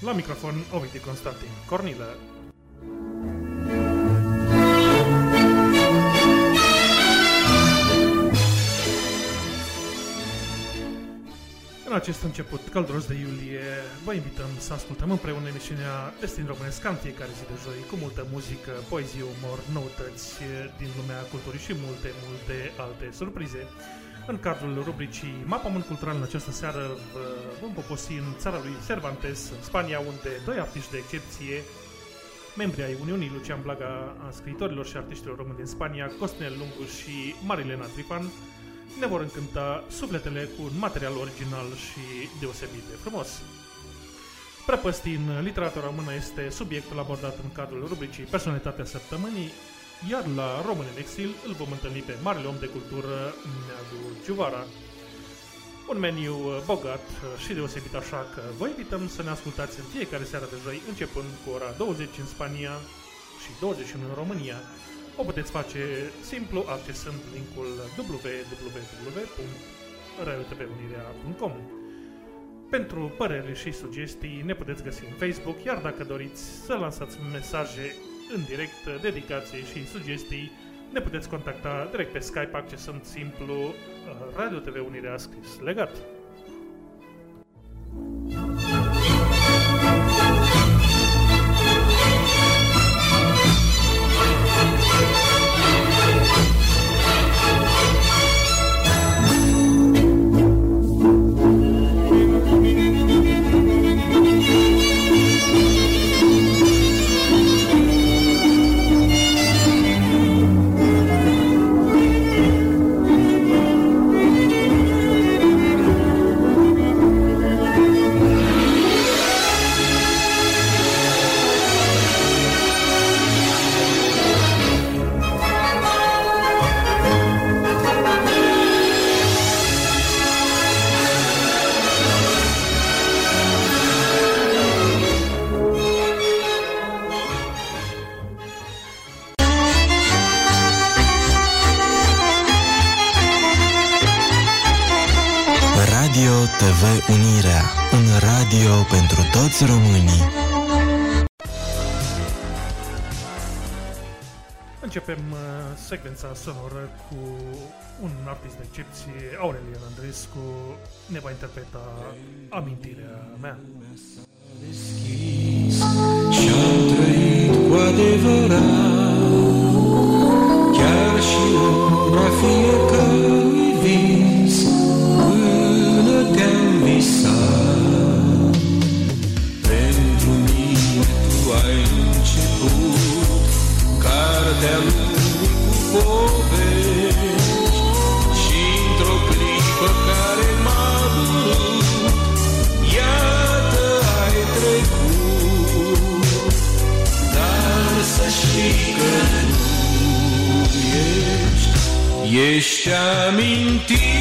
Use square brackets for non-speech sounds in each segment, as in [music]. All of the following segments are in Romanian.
La microfon, Ovidiu Constantin Cornilă. În acest început călduros de iulie, vă invităm să ascultăm împreună emisiunea Destin Românesc în fiecare zi de joi, cu multă muzică, poezie, umor, noutăți din lumea culturii și multe, multe alte surprize. În cadrul rubricii Mapament Cultural în această seară vă vom poposi în țara lui Cervantes, în Spania, unde doi artiști de excepție, membri ai Uniunii Lucian Blaga, a scriitorilor și artiștilor români din Spania, Costinel Lungu și Marilena Trifan, ne vor încânta sufletele cu un material original și deosebit de frumos. Prăpăstii în literatura română este subiectul abordat în cadrul rubricii Personalitatea Săptămânii. Iar la Român în Exil îl vom întâlni pe marele om de cultură Neadu Giuvara. Un meniu uh, bogat uh, și deosebit așa că vă invităm să ne ascultați în fiecare seară de joi, începând cu ora 20 în Spania și 21 în România. O puteți face simplu accesând linkul www.radiotvunirea.com Pentru păreri și sugestii ne puteți găsi în Facebook, iar dacă doriți să lansați mesaje în direct, dedicații și sugestii, ne puteți contacta direct pe Skype accesând simplu uh, Radio TV Unirea scris legat. Radio toți românii. Începem uh, secvența sonoră cu un artist de excepție, Aurelian Andrescu, ne va interpreta Amintirea mea. Și-am trăit cu adevărat amintirea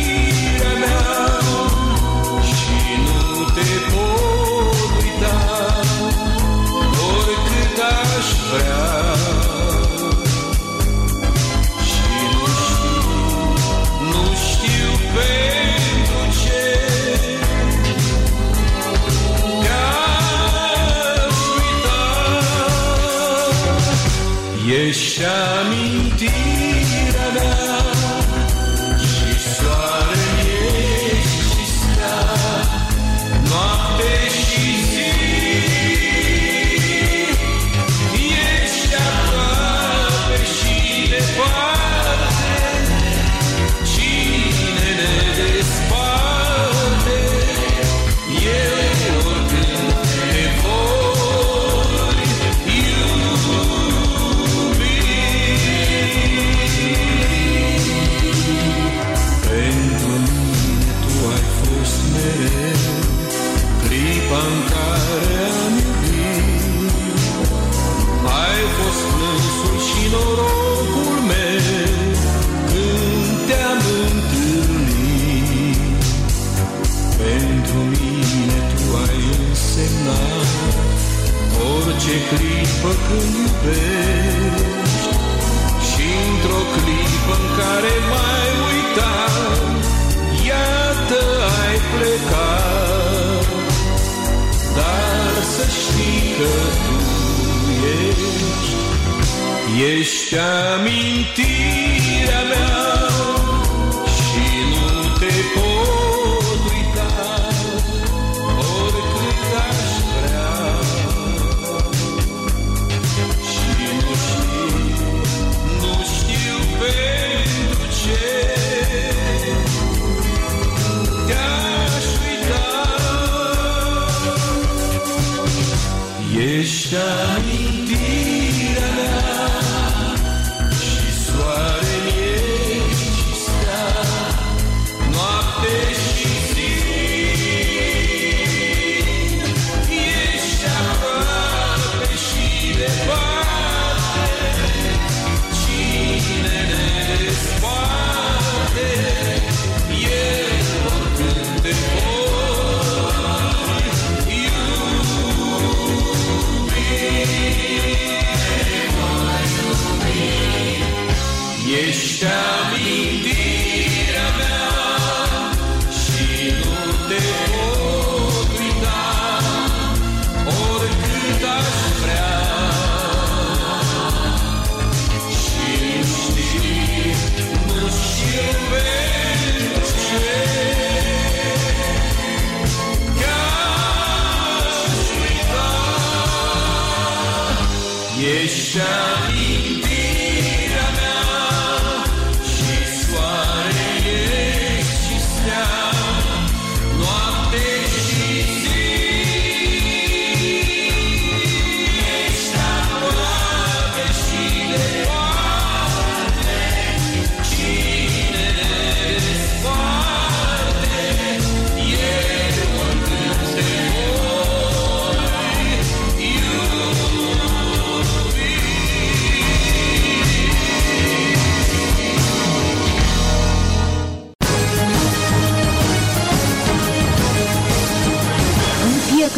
Ești amintirea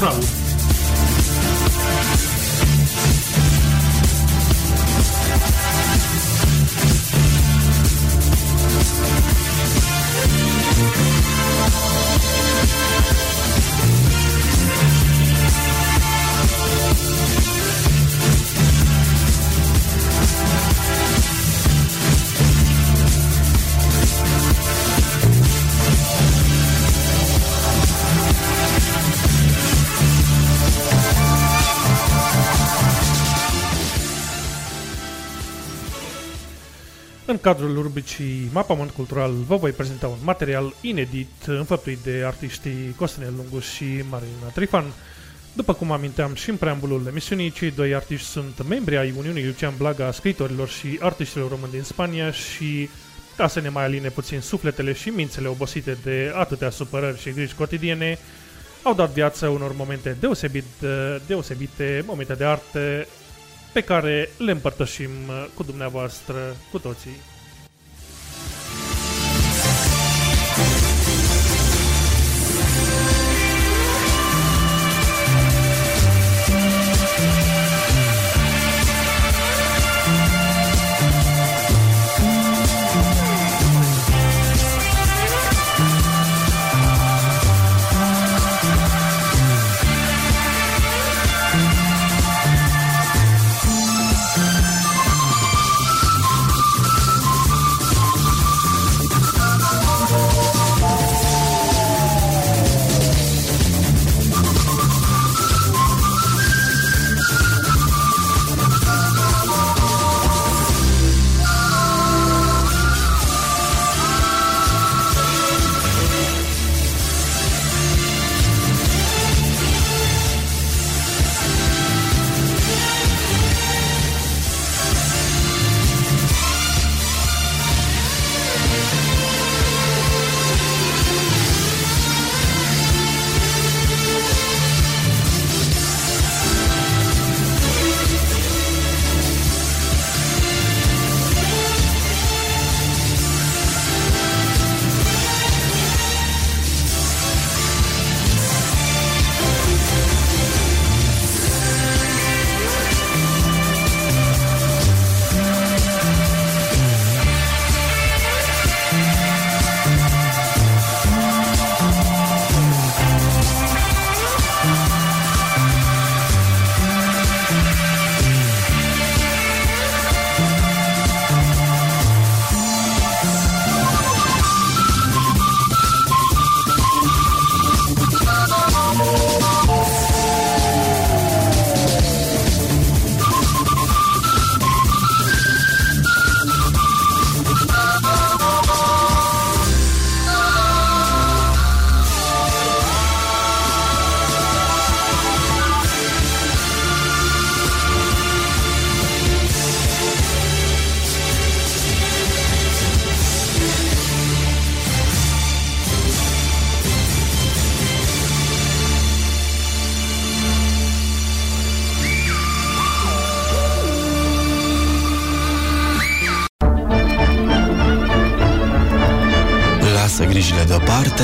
Cultural. Cadrul rubricii Mapamont Cultural vă voi prezenta un material inedit înfăptuit de artiștii Costinel Lungu și Marina Trifan. După cum aminteam și în preambulul emisiunii, cei doi artiști sunt membri ai Uniunii Lucian Blaga a scriitorilor și artiștilor români din Spania și ca să ne mai aline puțin sufletele și mințele obosite de atâtea supărări și griji cotidiene, au dat viață unor momente deosebit, deosebite, momente de artă pe care le împărtășim cu dumneavoastră, cu toții.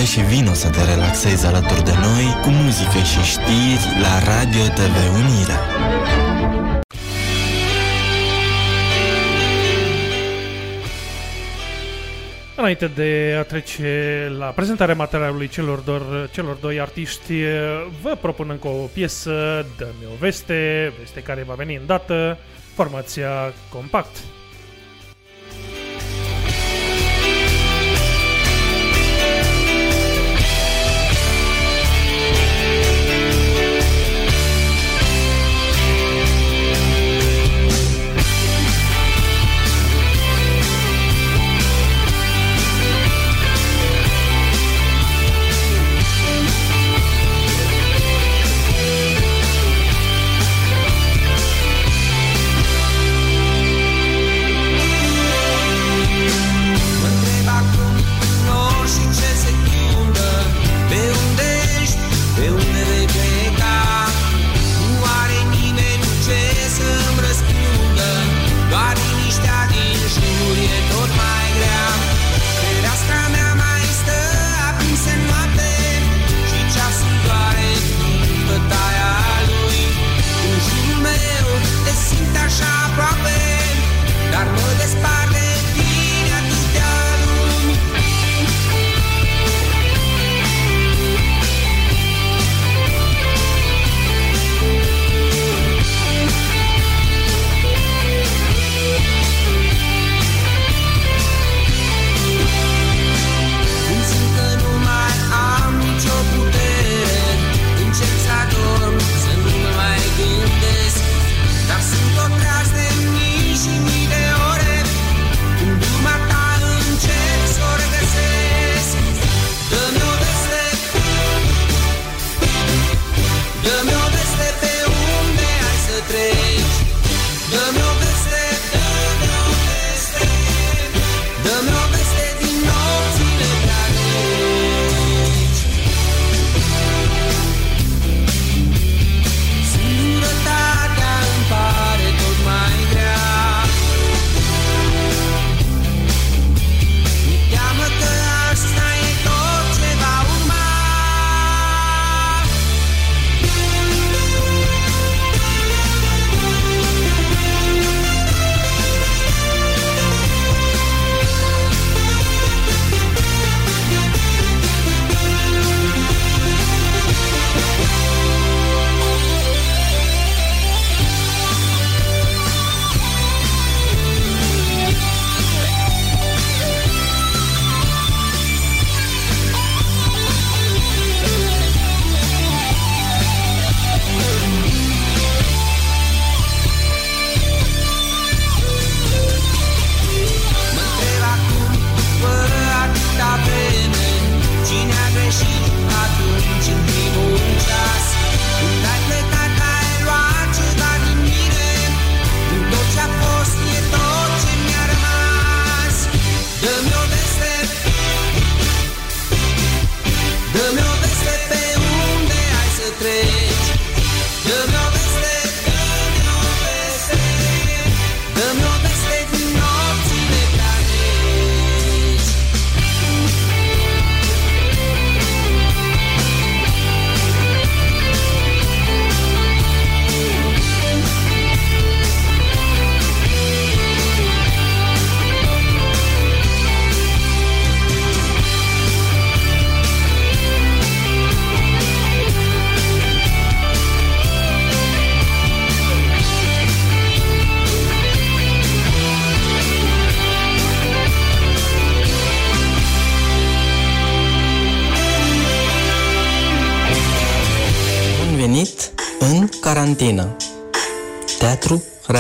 Și vino să te relaxezi alături de noi cu muzică și știri la Radio TV Unirea. Înainte de a trece la prezentarea materialului celor, dor, celor doi artiști, vă propun încă o piesă, Dă-mi o veste, veste care va veni îndată, formația Compact.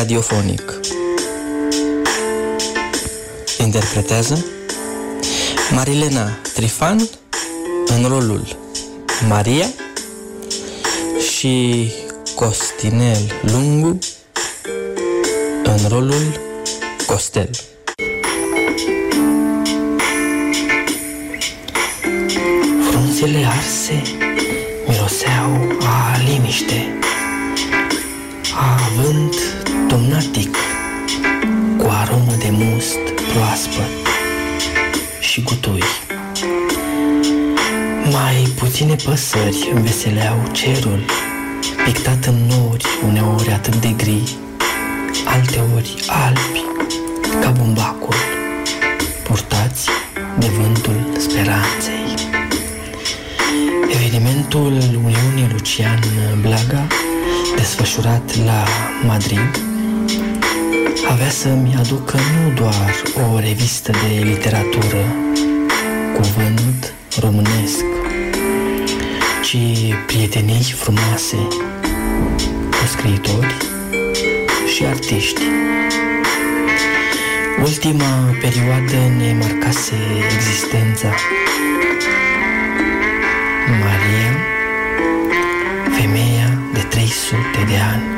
Radiofonic Interpretează Marilena Trifan în rolul Maria și Costinel Lungu în rolul Costel. Frunzele arse miroseau a liniște, a vânt tomnatic, cu aromă de must proaspăt și gutui. Mai puține păsări înveseleau cerul, pictat în nori, uneori atât de gri, alteori albi, ca bumbacul, purtați de vântul speranței. Evenimentul Uniunii Lucian Blaga, desfășurat la Madrid, avea să-mi aducă nu doar o revistă de literatură, cuvânt românesc, ci prietenii frumoase cu scriitori și artiști. Ultima perioadă ne marcase existența. Maria, femeia de 300 de ani.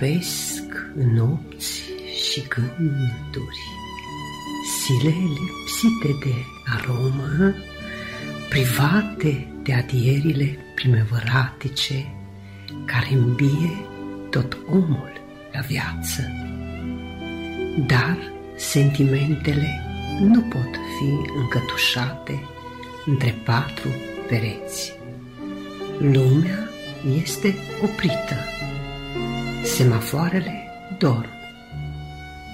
Topesc în nopți și gânduri, Zile lipsite de aromă, private de adierile primăvăratice, care îmbie tot omul la viață. Dar sentimentele nu pot fi încătușate între patru pereți. Lumea este oprită. Semafoarele dorm.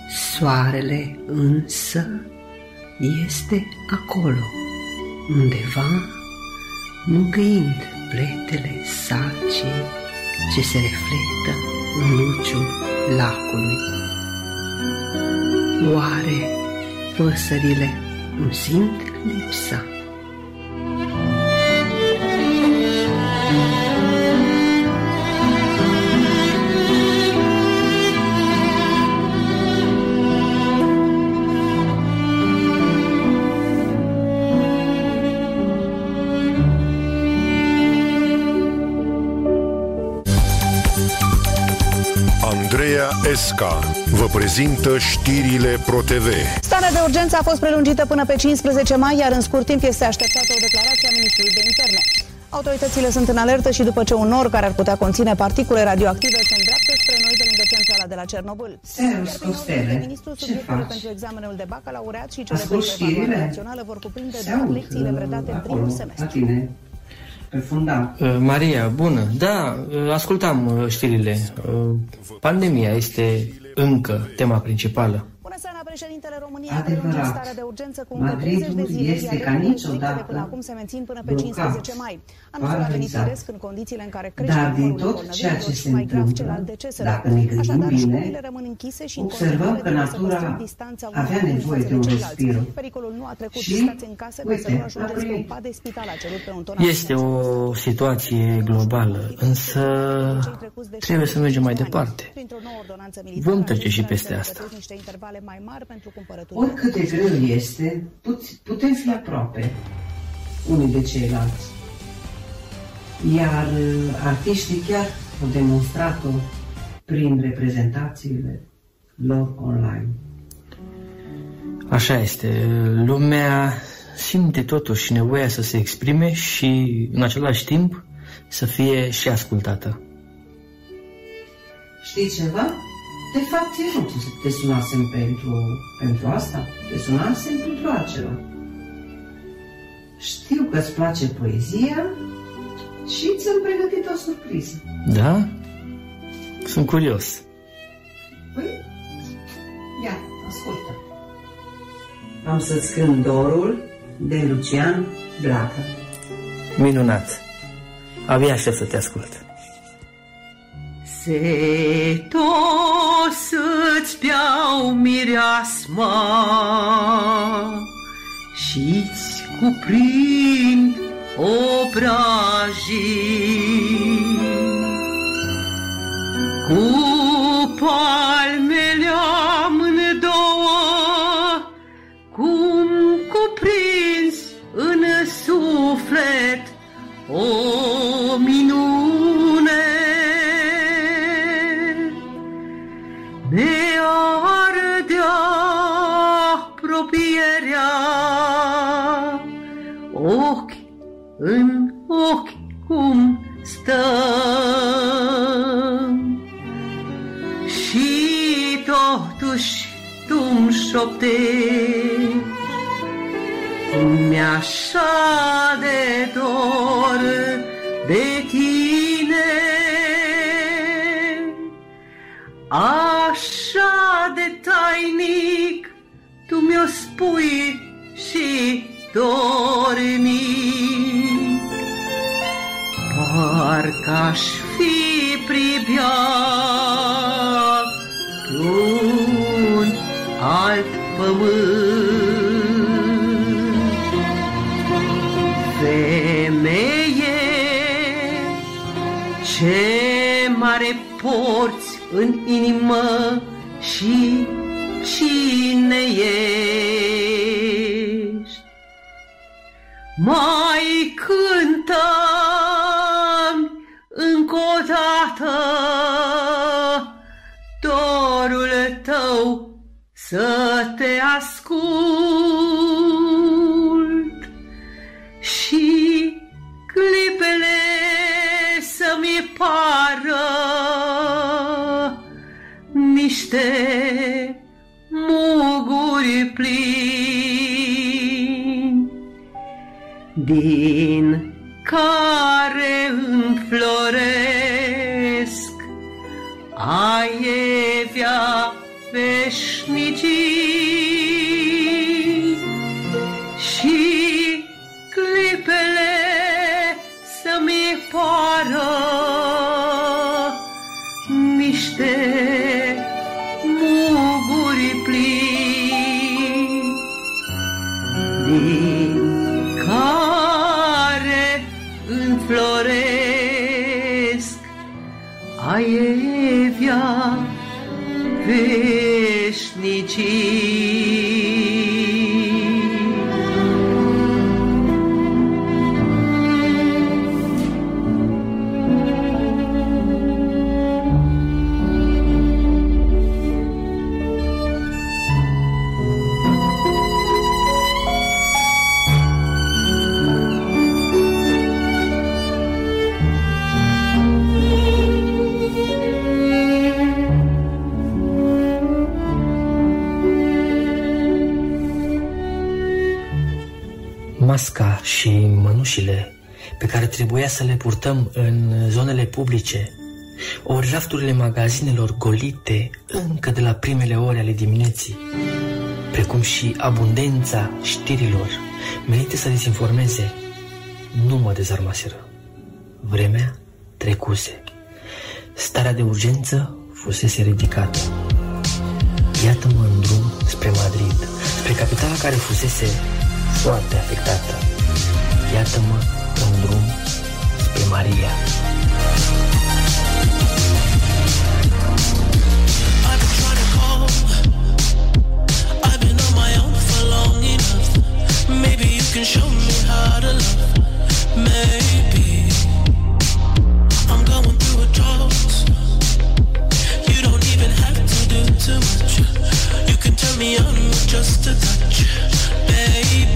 Soarele însă este acolo, undeva, mângâind pletele sacii ce se reflectă în luciul lacului. Oare păsările nu simt lipsa? Esca vă prezintă știrile ProTV. Starea de urgență a fost prelungită până pe 15 mai, iar în scurt timp este așteptată o declarație a Ministrului de Interne. Autoritățile sunt în alertă și după ce un nor care ar putea conține particule radioactive se îndreaptă spre noi de lângă centrala de la Cernobâl. Servus, Costele. Ministrul Ce subiectele faci? pentru examenul de bacalaureat și Ascult cele de știrile? evaluare națională vor cuprinde Se doar aud lecțiile uh, predate în acolo, primul la semestru. Tine, pe fundal. Uh, Maria, bună. Da, uh, ascultam uh, știrile. Uh, Pandemia este încă tema principală. Bună seara, președintele României a Adevărat. prelungit starea de urgență cu încă Madridul 30 de zile, este iar ca regulile niciodată stricte de până acum se mențin până pe blocat, 15 mai. Anunțul a venit paralizat. firesc în condițiile în care crește Dar din numărul tot ceea ce bolnavilor se și mai grav cel întâmplă, al deceselor. dacă ne gândim Așadar, bine, școlile rămân închise și în observăm continuare că trebuie să natura păstrăm distanța unul avea cu unul nevoie față de un ceilalți. respiro. Pericolul nu a trecut Și, și stați în casă ca să uite, nu ajungeți a pe un venit. pat de spital, a cerut pe un ton Este o situație globală, însă trebuie să mergem mai departe. Vom trece și peste asta. Niște intervale mai mari pentru cumpărături. Oricât de greu este, puți- putem fi aproape unii de ceilalți. Iar uh, artiștii chiar au demonstrat-o prin reprezentațiile lor online. Așa este. Lumea simte totuși nevoia să se exprime și, în același timp, să fie și ascultată. Știți ceva? De fapt, eu nu te sunasem pentru, pentru asta, te sunasem pentru altceva. Știu că îți place poezia și ți-am pregătit o surpriză. Da? Sunt curios. Păi, ia, ascultă. Am să-ți cânt dorul de Lucian Blacă. Minunat. Abia aștept să te ascult. Setos să-ți beau mireasma Și-ți cuprind obrajii. Cu palmele amândouă Cum cuprinzi în suflet o tu-mi șoptești Mi-așa de dor de tine. Așa de tainic tu mi-o spui și dornic Parcă-aș fi privea un alt pământ Femeie, ce mare porți în inimă și cine ești? Mai cântăm încă o dată niște muguri plini din care Masca și mănușile pe care trebuia să le purtăm în zonele publice, ori rafturile magazinelor golite încă de la primele ore ale dimineții, precum și abundența știrilor menite să dezinformeze, nu mă dezarmaseră. Vremea trecuse. Starea de urgență fusese ridicată. Iată-mă în drum spre Madrid, spre capitala care fusese foarte afectată. Iată-mă în drum spre Maria. I've been trying to call. I've been on my own for long enough. Maybe you can show me how to love. Maybe I'm going through a drought. You don't even have to do too much. You can turn me on with just a touch, baby.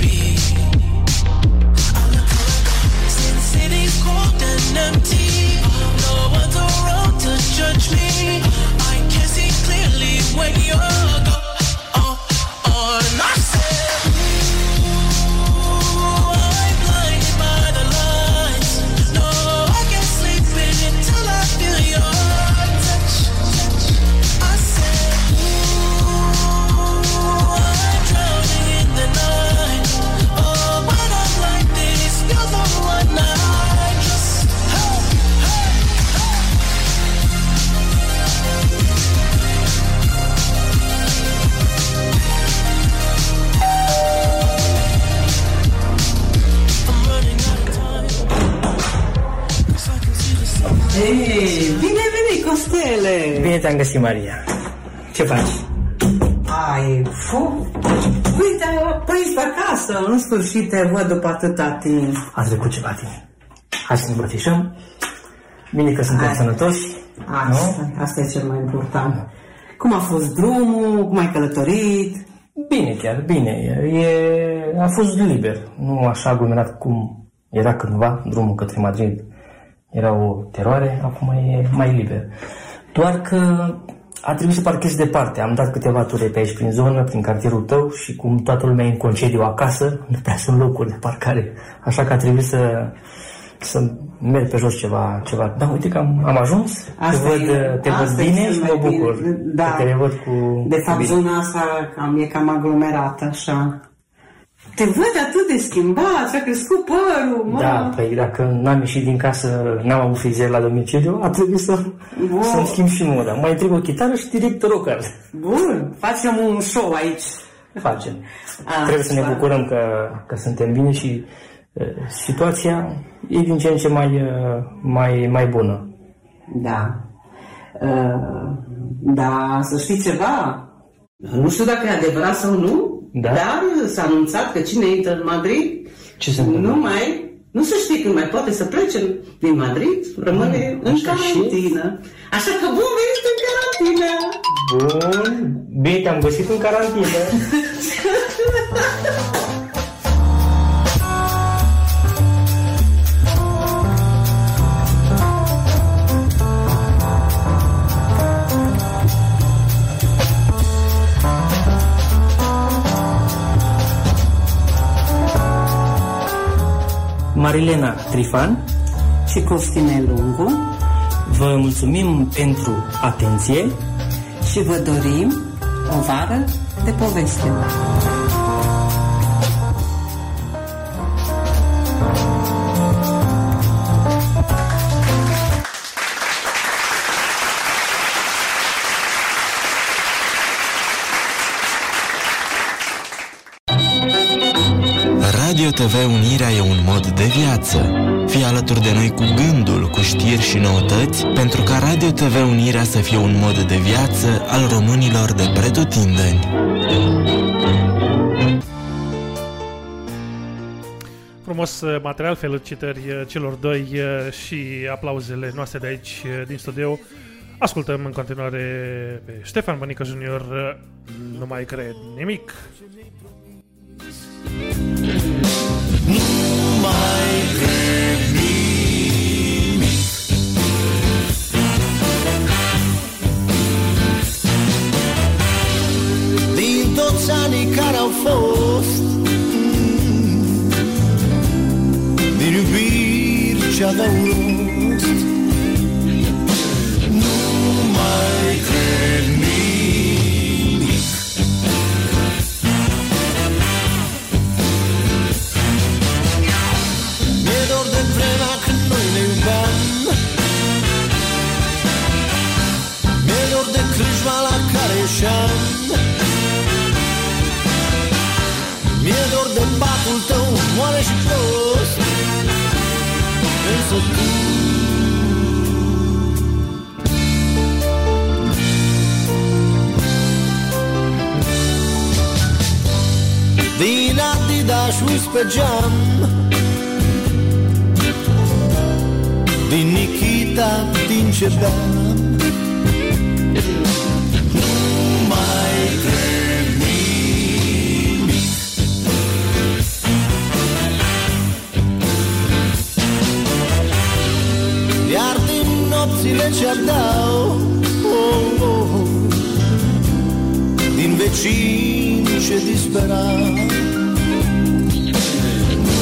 when you're gone. Oh, oh, city's cold and empty. No Bine te-am găsit, Maria. Ce faci? Ai, fu. Uite, păi pe acasă, în sfârșit te văd după atâta timp. A trecut ceva timp. Hai să ne îmbrățișăm. Bine că suntem Hai. sănătoși. Asta, asta e cel mai important. Cum a fost drumul, cum ai călătorit? Bine chiar, bine. E, a fost liber. Nu așa aglomerat cum era cândva drumul către Madrid. Era o teroare, acum e mai liber. Doar că a trebuit să parchez departe. Am dat câteva ture pe aici prin zonă, prin cartierul tău și cum toată lumea e în concediu acasă, nu prea sunt locuri de parcare. Așa că a trebuit să, să merg pe jos ceva. ceva. Da, uite că am, am ajuns, Asta te văd, e- te văd asta e bine cel și mai mă bucur. bine. Da. că te văd cu De fapt, cu bine. zona asta cam, e cam aglomerată, așa. Te văd atât de schimbat, ți-a crescut părul, mă. Da, păi dacă n-am ieșit din casă, n-am avut frizer la domiciliu, a trebuit să, Wow. să-mi schimb și moda. Mai trebuie o chitară și direct rocker. Bun, facem un show aici. Facem. Așa. Trebuie să ne bucurăm că, că suntem bine și uh, situația e din ce în ce mai, uh, mai, mai bună. Da. Uh, da, să știi ceva. Nu știu dacă e adevărat sau nu, Da? dar s-a anunțat că cine intră în Madrid Ce se întâmplă? nu mai, nu se știe când mai poate să plece din Madrid, rămâne Mm, în așa și? carantină. Așa că bun venit în carantină! Bun, bine te-am găsit în carantină. [laughs] Marilena Trifan, Și Costine Lungu vă mulțumim pentru atenție și vă dorim o vară de poveste. TV Unirea e un mod de viață. Fii alături de noi cu gândul, cu știri și noutăți, pentru ca Radio TV Unirea să fie un mod de viață al românilor de pretutindeni. Frumos uh, material, felicitări uh, celor doi uh, și aplauzele noastre de aici uh, din studio. Ascultăm în continuare pe Ștefan Bănică Junior, uh, nu mai cred nimic. mai fost mm, Din iubiri ce aveau moale și prost Însă tu Din Adidas uiți pe geam. Din Nikita, din ce beam nopțile ce ardeau oh, oh, oh, Din vecini ce disperau Nu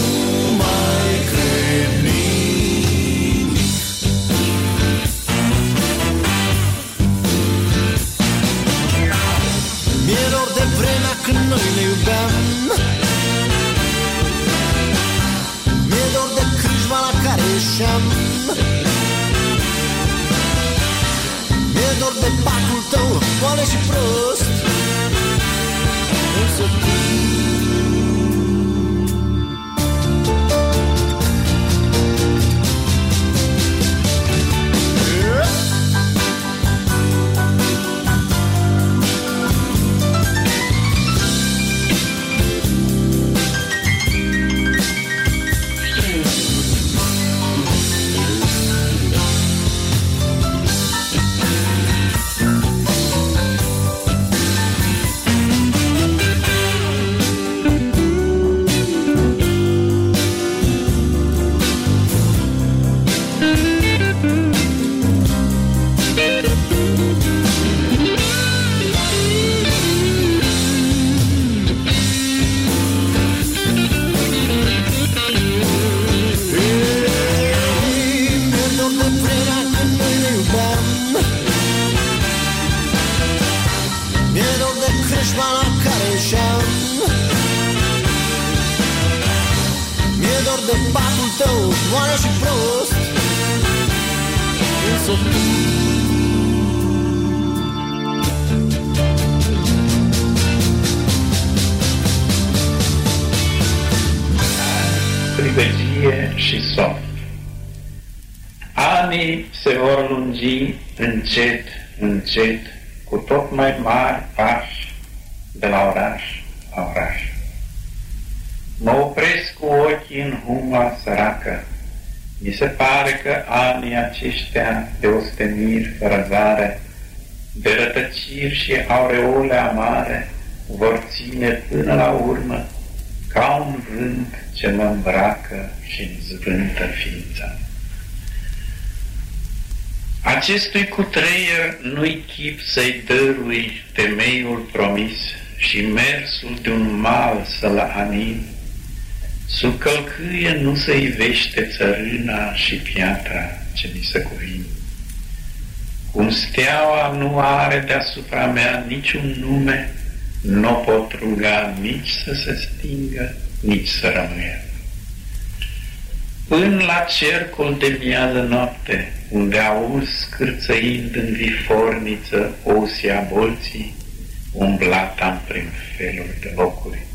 mai cred nimic Mi-e dor de vremea când noi ne iubeam. Mi-e dor de crâșma la care ieșeam De patul tău moale și prost Însă tu anii aceștia de osteniri fără zare, de rătăciri și aureole amare, vor ține până la urmă ca un vânt ce mă îmbracă și îmi zvântă ființa. Acestui cutreier nu-i chip să-i dărui temeiul promis și mersul de un mal să-l anin, sub călcâie nu se ivește țărâna și piatra ce mi se cuvin. Cum steaua nu are deasupra mea niciun nume, nu pot ruga nici să se stingă, nici să rămâie. Până la cercul de miază noapte, unde auzi scârțăind în viforniță osia bolții, umblat-am prin feluri de locuri.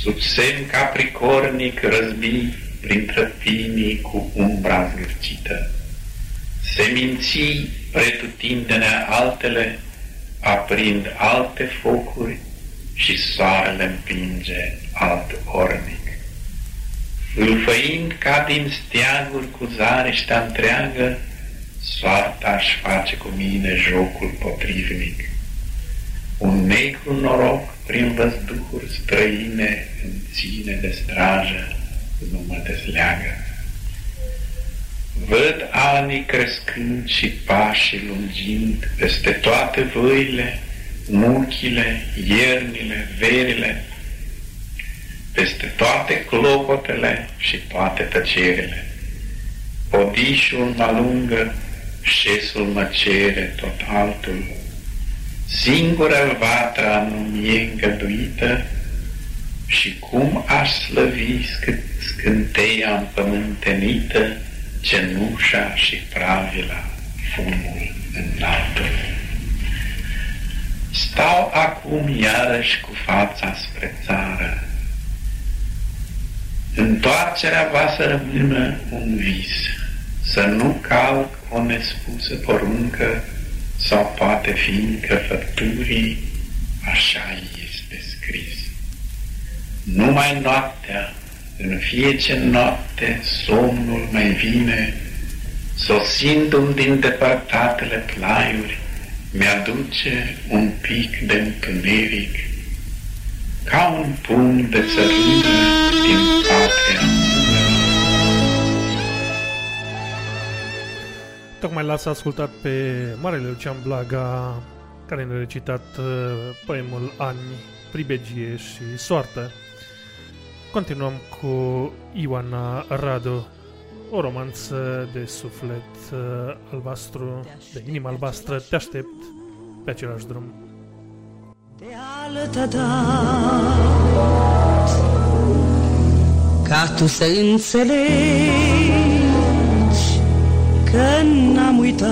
Sub semn capricornic răzbii printre pinii cu umbra zgârcită. Seminții pretutindenea altele, aprind alte focuri și soarele împinge alt ornic. Fâlfăind ca din steaguri cu zareștea întreagă, soarta aș face cu mine jocul potrivnic. Un negru noroc prin văzduhuri străine îmi ține de strajă, nu mă desleagă. Văd anii crescând și pașii lungind peste toate văile, muchile, iernile, verile, peste toate clopotele și toate tăcerile. Podișul mă lungă, șesul mă cere tot altul. Singura vatra nu mi-e îngăduită și cum aș slăvi sc- scânteia împământenită, cenușa și pravila, fumul înaltul. Stau acum iarăși cu fața spre țară. Întoarcerea va să rămână un vis, să nu calc o nespusă poruncă sau poate fiindcă făpturii așa este scris. Numai noaptea, în fiecare noapte, somnul mai vine, sosindu-mi din depărtatele plaiuri, mi-aduce un pic de întuneric, ca un pumn de țărână din patria Tocmai l-ați ascultat pe Marele Lucian Blaga, care ne-a recitat uh, poemul Ani, Pribegie și Soartă. Continuăm cu Ioana Radu, o romanță de suflet uh, albastru, de inimă albastră, te aștept pe același drum. altă dat Ca tu să înțelegi Că n-am uitat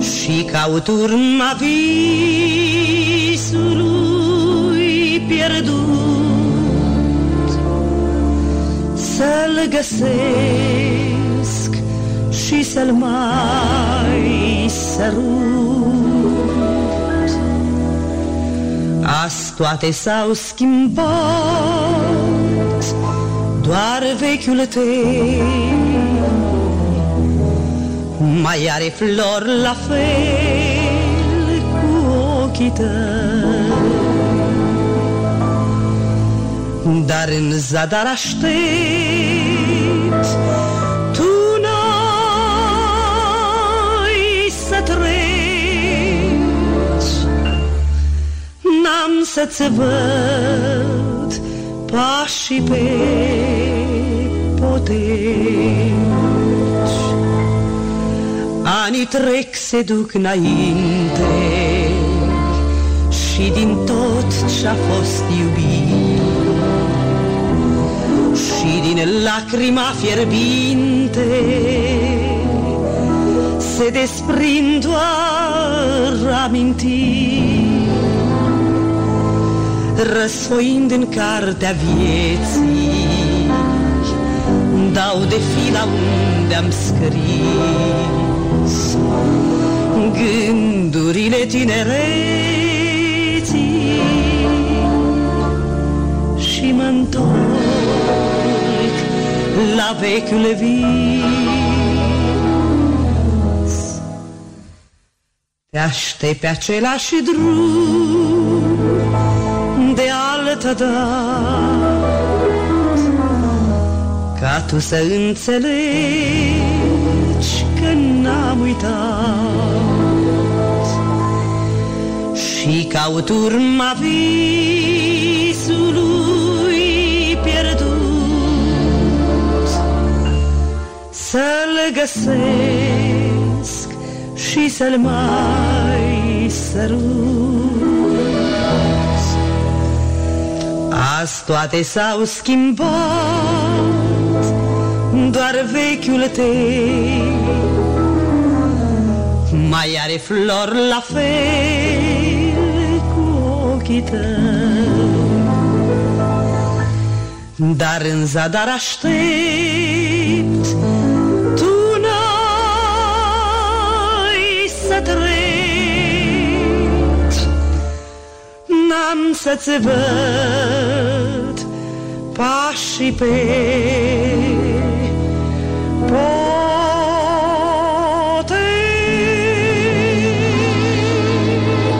Și caut urma visului pierdut Să-l găsesc și să-l mai sărut. Azi toate s-au schimbat, doar vechiul tău mai are flori la fel cu ochii tăi. Dar în zadar aștept Tu n-ai să treci N-am să-ți văd pașii pe poteci Anii trec, se duc înainte Și și din tot ce-a fost iubit și din lacrima fierbinte se desprind doar amintiri răsfoind în cartea vieții. Dau de fila unde am scris gândurile tinereții. Și mă întorc la vechiul vis. Te aștept pe același drum. de altă dată ca tu să înțelegi că n-am uitat. Și caut urma visului pierdut. Să-l găsesc și să-l mai sărut. Azi toate s-au schimbat, doar vechiul tău mai are flori la fel cu ochii tăi. Dar în zadar aștept Tu n-ai să treci N-am să-ți văd pașii pe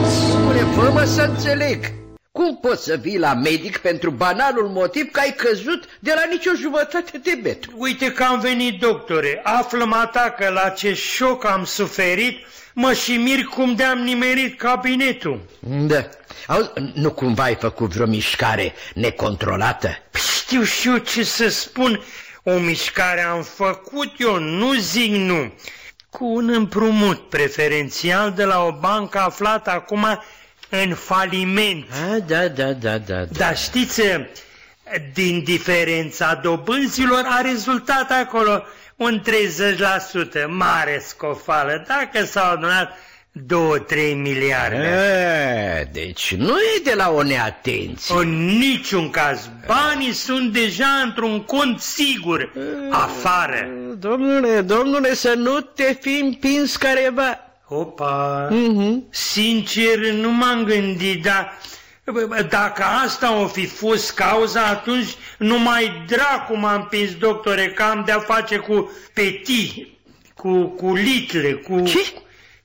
Spune, fă mă să înțeleg. Cum poți să vii la medic pentru banalul motiv că ai căzut de la nicio jumătate de metru? Uite că am venit, doctore. Află mata că la ce șoc am suferit, mă și mir cum de-am nimerit cabinetul. Da. Auzi, nu cumva ai făcut vreo mișcare necontrolată? Știu și eu ce să spun. O mișcare am făcut eu, nu zic nu. Cu un împrumut preferențial de la o bancă aflată acum în faliment. A, da, da, da, da, da. Dar știți, din diferența dobânzilor a rezultat acolo un 30%, mare scofală, dacă s-au adunat 2-3 miliarde. E, deci nu e de la o neatenție. În niciun caz. Banii sunt deja într-un cont sigur, afară. Domnule, domnule, să nu te fi împins careva. Opa, Mhm. sincer, nu m-am gândit, dar dacă asta o fi fost cauza, atunci numai dracu m-am împins, doctore, că am de-a face cu Petit, cu, cu Litle, cu... Ce?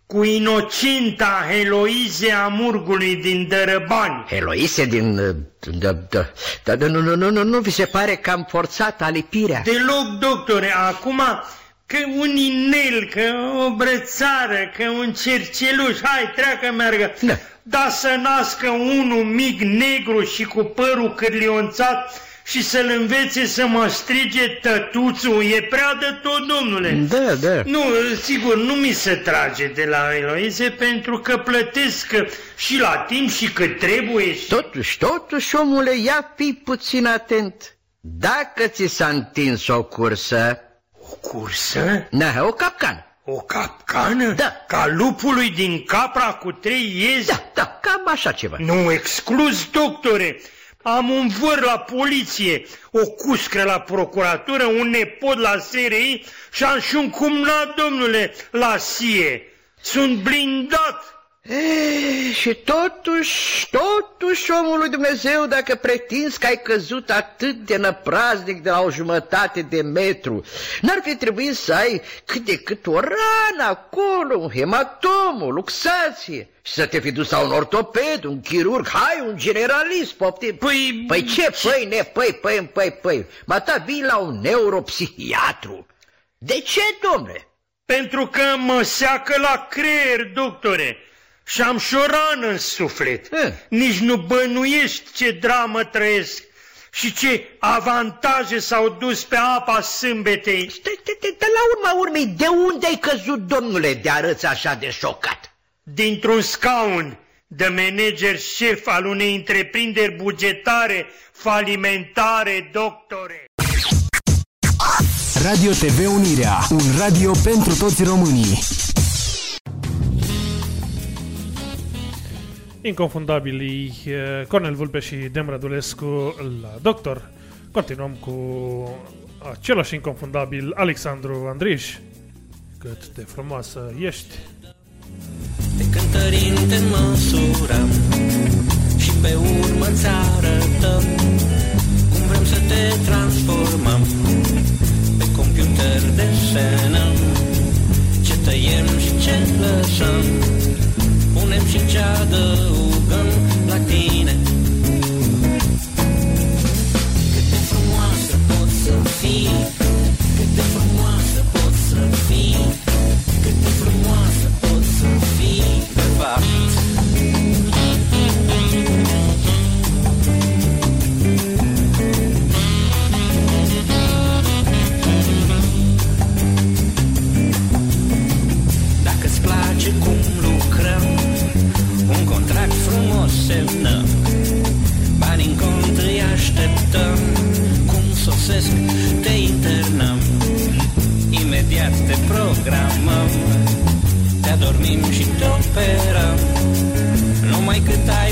Cu inocenta Heloize a Murgului din Dărăbani. Eloise din... Da, da, da, da, nu, nu, nu, nu, nu vi se pare că am forțat alipirea? Deloc, doctore, acum că un inel, că o brățară, că un cerceluș, hai, treacă, meargă. Da. Da să nască unul mic, negru și cu părul cârlionțat și să-l învețe să mă strige tătuțul, e prea de tot, domnule. Da, da. Nu, sigur, nu mi se trage de la Eloise pentru că plătesc și la timp și cât trebuie. Și... Totuși, totuși, omule, ia fi puțin atent. Dacă ți s-a întins o cursă... O cursă? Da, o capcană. O capcană? Da. Ca lupului din capra cu trei iezi? Da, da, cam așa ceva. Nu exclus, doctore. Am un văr la poliție, o cuscră la procuratură, un nepot la SRI și am și un cumnat, domnule, la SIE. Sunt blindat. E, și totuși, totuși, omul lui Dumnezeu, dacă pretinzi că ai căzut atât de năpraznic de la o jumătate de metru, n-ar fi trebuit să ai cât de cât o rană acolo, un hematom, o luxație, și să te fi dus la un ortoped, un chirurg, hai, un generalist, poftim. Păi... Păi ce, păi, ne, păi, păi, păi, păi, ba ta vii la un neuropsihiatru. De ce, domnule? Pentru că mă seacă la creier, doctore, și am și o rană în suflet. Eh. Nici nu bănuiești ce dramă trăiesc și ce avantaje s-au dus pe apa sâmbetei. Stai, stai, stai, stai, la urma urmei, de unde ai căzut, domnule, de arăți așa de șocat? Dintr-un scaun de manager șef al unei întreprinderi bugetare falimentare, doctore. Radio TV Unirea, un radio pentru toți românii. Inconfundabilii eh, Cornel Vulpe și Dem Radulescu la Doctor. Continuăm cu același inconfundabil Alexandru Andriș. Cât de frumoasă ești! Pe cântărind te măsurăm Și pe urmă ți arătăm Cum vrem să te transformăm Pe computer desenăm Ce tăiem și ce lăsăm Punem și ce adăugăm la tine. Cât de frumoasă poți să fii așteptăm Cum sosesc te internăm. Imediat te programăm. Te adormim și te operăm. Numai cât ai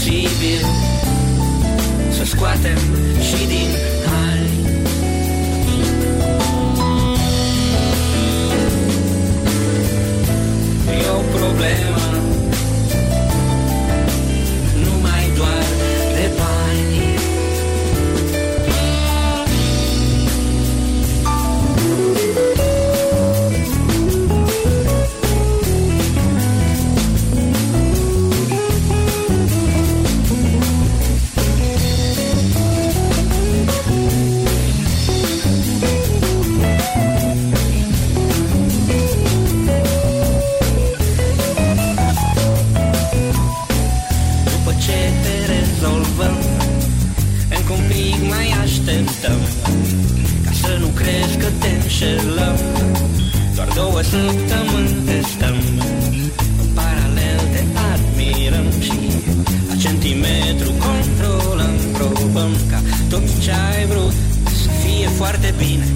Posibil Să scoatem și din hali E o problemă înșelăm. Doar două săptămâni testăm În paralel te admirăm Și la centimetru controlăm Probăm ca tot ce ai vrut Să fie foarte bine.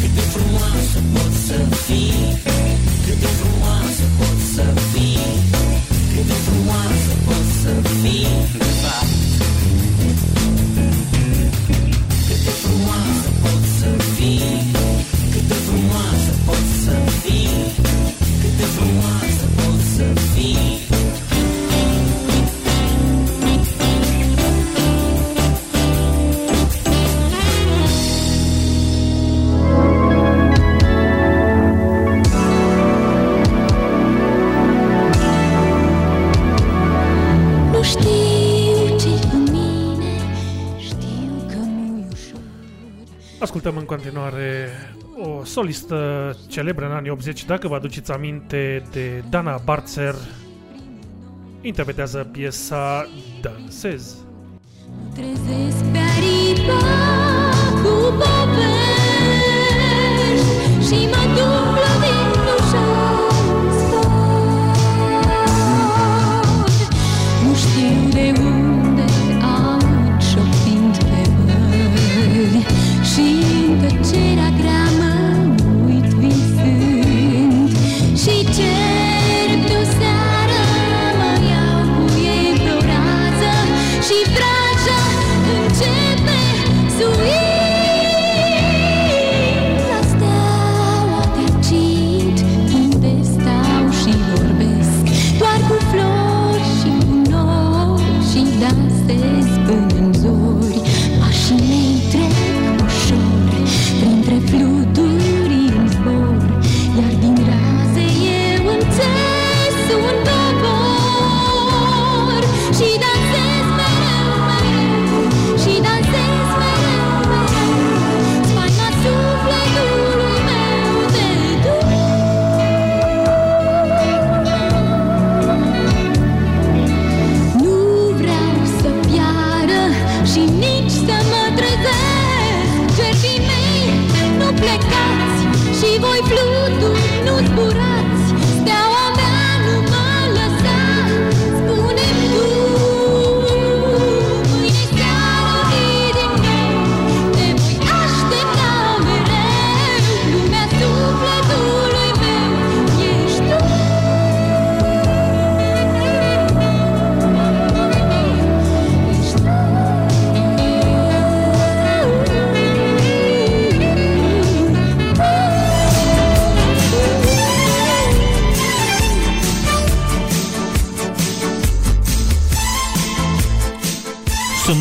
Cât de frumoasă poți să fii continuare o solistă celebră în anii 80, dacă vă aduceți aminte de Dana Barzer, interpretează piesa Dansez. Trezesc pe aripa cu povești Și mă dublă din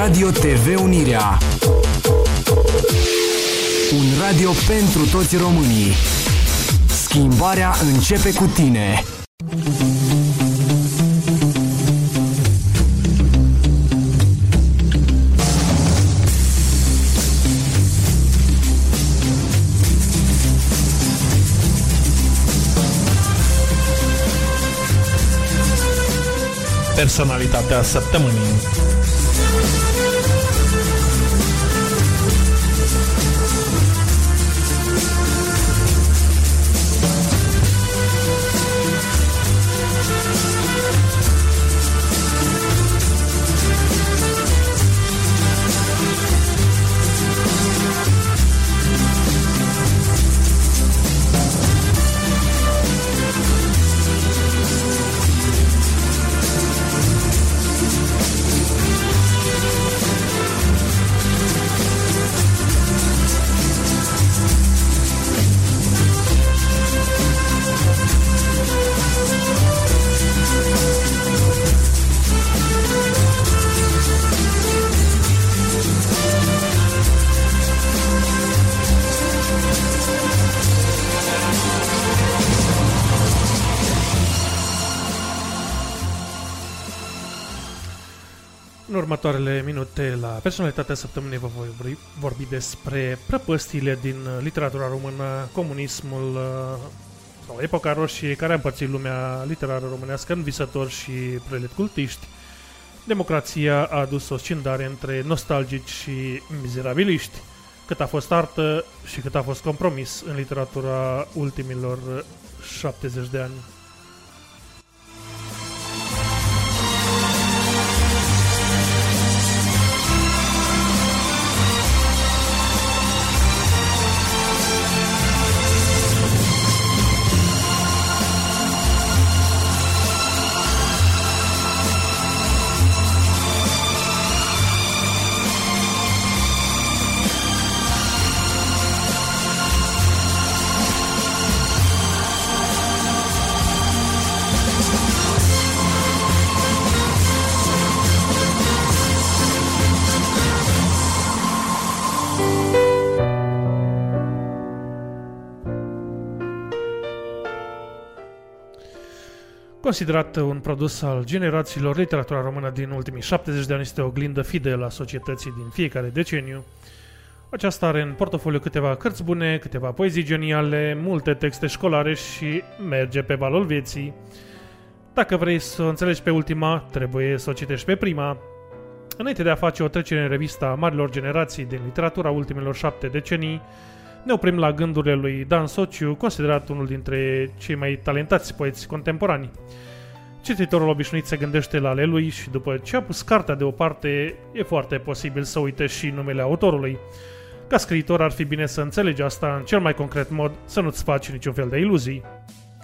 Radio TV Unirea. Un radio pentru toți românii. Schimbarea începe cu tine. Personalitatea săptămânii. Următoarele minute la personalitatea săptămânii vă voi vorbi, vorbi despre prăpăstiile din uh, literatura română, comunismul uh, sau epoca roșie care a împărțit lumea literară românească în visători și prelet cultiști. Democrația a adus o scindare între nostalgici și mizerabiliști, cât a fost artă și cât a fost compromis în literatura ultimilor 70 de ani. Considerat un produs al generațiilor, literatura română din ultimii 70 de ani este o oglindă fidelă a societății din fiecare deceniu. Aceasta are în portofoliu câteva cărți bune, câteva poezii geniale, multe texte școlare și merge pe valul vieții. Dacă vrei să o înțelegi pe ultima, trebuie să o citești pe prima. Înainte de a face o trecere în revista marilor generații din literatura ultimelor șapte decenii, ne oprim la gândurile lui Dan Sociu, considerat unul dintre cei mai talentați poeți contemporani. Cititorul obișnuit se gândește la ale lui și după ce a pus cartea deoparte, e foarte posibil să uite și numele autorului. Ca scriitor ar fi bine să înțelegi asta în cel mai concret mod, să nu-ți faci niciun fel de iluzii.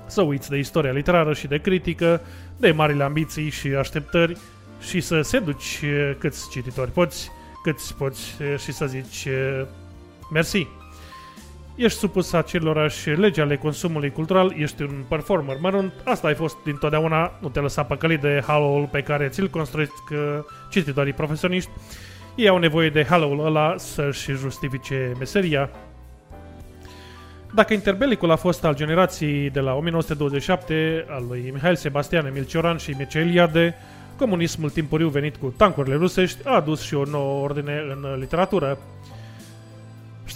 Să uiți de istoria literară și de critică, de marile ambiții și așteptări și să seduci câți cititori poți, câți poți și să zici mersi ești supus acelorași legi ale consumului cultural, ești un performer mărunt, asta ai fost dintotdeauna, nu te lăsa păcălit de halo pe care ți-l construiesc uh, cititorii profesioniști. Ei au nevoie de halo ăla să-și justifice meseria. Dacă interbelicul a fost al generației de la 1927, al lui Mihail Sebastian Emil Cioran și Mircea Eliade, comunismul timpuriu venit cu tancurile rusești a adus și o nouă ordine în literatură.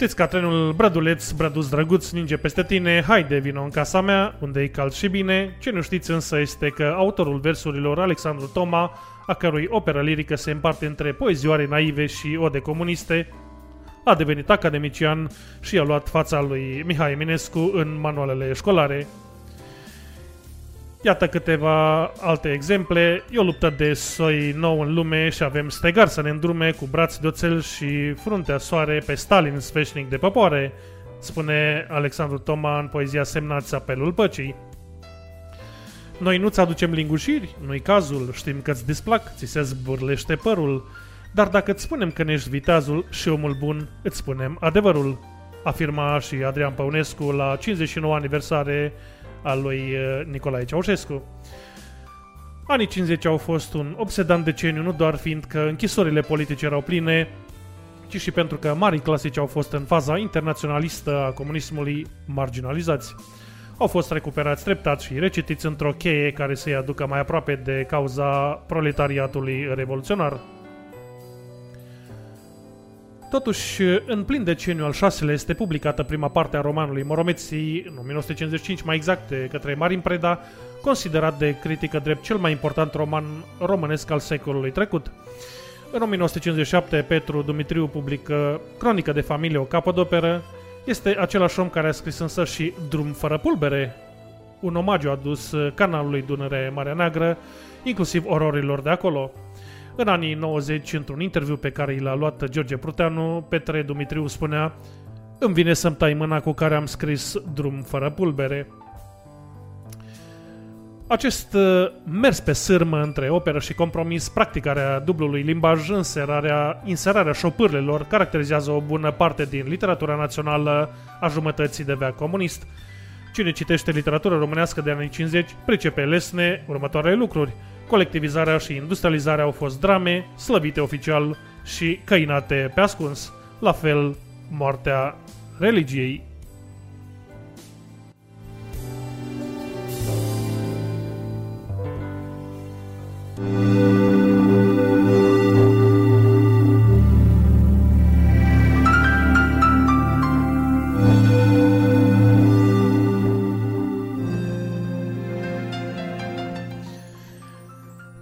Știți ca trenul Brăduleț, Brăduț drăguț, ninge peste tine, haide vino în casa mea, unde e cald și bine. Ce nu știți însă este că autorul versurilor Alexandru Toma, a cărui operă lirică se împarte între poezioare naive și ode comuniste, a devenit academician și a luat fața lui Mihai Eminescu în manualele școlare. Iată câteva alte exemple. E o luptă de soi nou în lume și avem stegar să ne îndrume cu braț de oțel și fruntea soare pe Stalin, sfeșnic de popoare, spune Alexandru Toma în poezia Semnați apelul păcii. Noi nu-ți aducem lingușiri, nu-i cazul, știm că-ți displac, ți se zburlește părul, dar dacă îți spunem că nești vitazul și omul bun, îți spunem adevărul, afirma și Adrian Păunescu la 59 aniversare al lui eh, Nicolae Ceaușescu. Anii 50 au fost un obsedant deceniu nu doar fiindcă închisorile politice erau pline, ci și pentru că marii clasici au fost în faza internaționalistă a comunismului marginalizați. Au fost recuperați treptat și recitiți într-o cheie care să-i aducă mai aproape de cauza proletariatului revoluționar. Totuși, în plin deceniu al șaselea este publicată prima parte a romanului Moromeții, în 1955 mai exact, de către Marin Preda, considerat de critică drept cel mai important roman românesc al secolului trecut. În 1957, Petru Dumitriu publică Cronică de familie, o capodoperă. Este același om care a scris însă și Drum fără pulbere, un omagiu adus canalului Dunăre Marea Neagră, inclusiv ororilor de acolo. În anii 90, într-un interviu pe care i l-a luat George Pruteanu, Petre Dumitriu spunea Îmi vine să-mi tai mâna cu care am scris Drum fără pulbere. Acest uh, mers pe sârmă între operă și compromis, practicarea dublului limbaj, înserarea, inserarea șopârlelor, caracterizează o bună parte din literatura națională a jumătății de veac comunist. Cine citește literatură românească de anii 50 pricepe lesne următoarele lucruri. Colectivizarea și industrializarea au fost drame, slăvite oficial și căinate pe ascuns. La fel, moartea religiei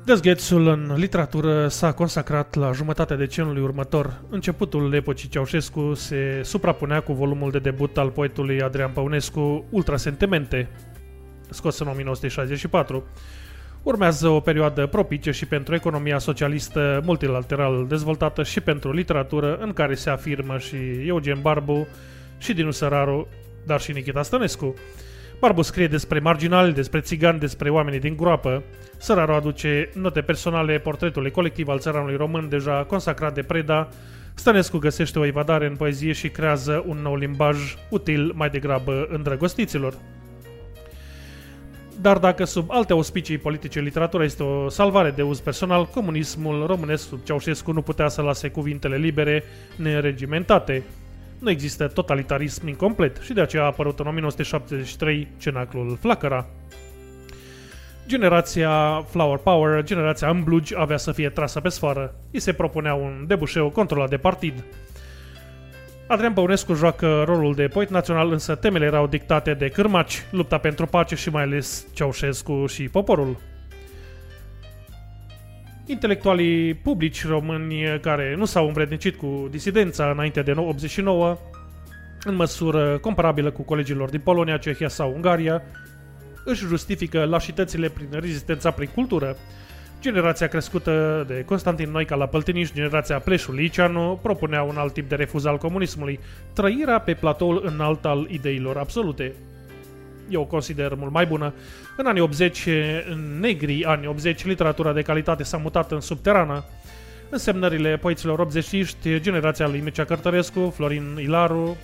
Dezghețul în literatură s-a consacrat la jumătatea decenului următor. Începutul epocii Ceaușescu se suprapunea cu volumul de debut al poetului Adrian Păunescu, Ultrasentimente, scos în 1964. Urmează o perioadă propice și pentru economia socialistă multilateral dezvoltată și pentru literatură în care se afirmă și Eugen Barbu și Dinu Săraru, dar și Nikita Stănescu. Barbu scrie despre marginali, despre țigani, despre oamenii din groapă. Săraru aduce note personale portretului colectiv al țăranului român deja consacrat de Preda. Stănescu găsește o evadare în poezie și creează un nou limbaj util mai degrabă îndrăgostiților. Dar dacă sub alte auspicii politice literatura este o salvare de uz personal, comunismul românesc sub Ceaușescu nu putea să lase cuvintele libere, neregimentate. Nu există totalitarism incomplet și de aceea a apărut în 1973 cenaclul Flacăra. Generația Flower Power, generația Îmblugi, avea să fie trasă pe sfoară. I se propunea un debușeu controlat de partid. Adrian Păunescu joacă rolul de poet național, însă temele erau dictate de cârmaci, lupta pentru pace și mai ales Ceaușescu și poporul. Intelectualii publici români care nu s-au îmbrednicit cu disidența înainte de 89, în măsură comparabilă cu colegilor din Polonia, Cehia sau Ungaria, își justifică lașitățile prin rezistența prin cultură. Generația crescută de Constantin Noica la Păltiniș, generația Pleșului Liceanu, propunea un alt tip de refuz al comunismului, trăirea pe platoul înalt al ideilor absolute. Eu o consider mult mai bună. În anii 80, în negrii anii 80, literatura de calitate s-a mutat în subterană. Însemnările poeților 80 generația lui Mircea Cărtărescu, Florin Ilaru,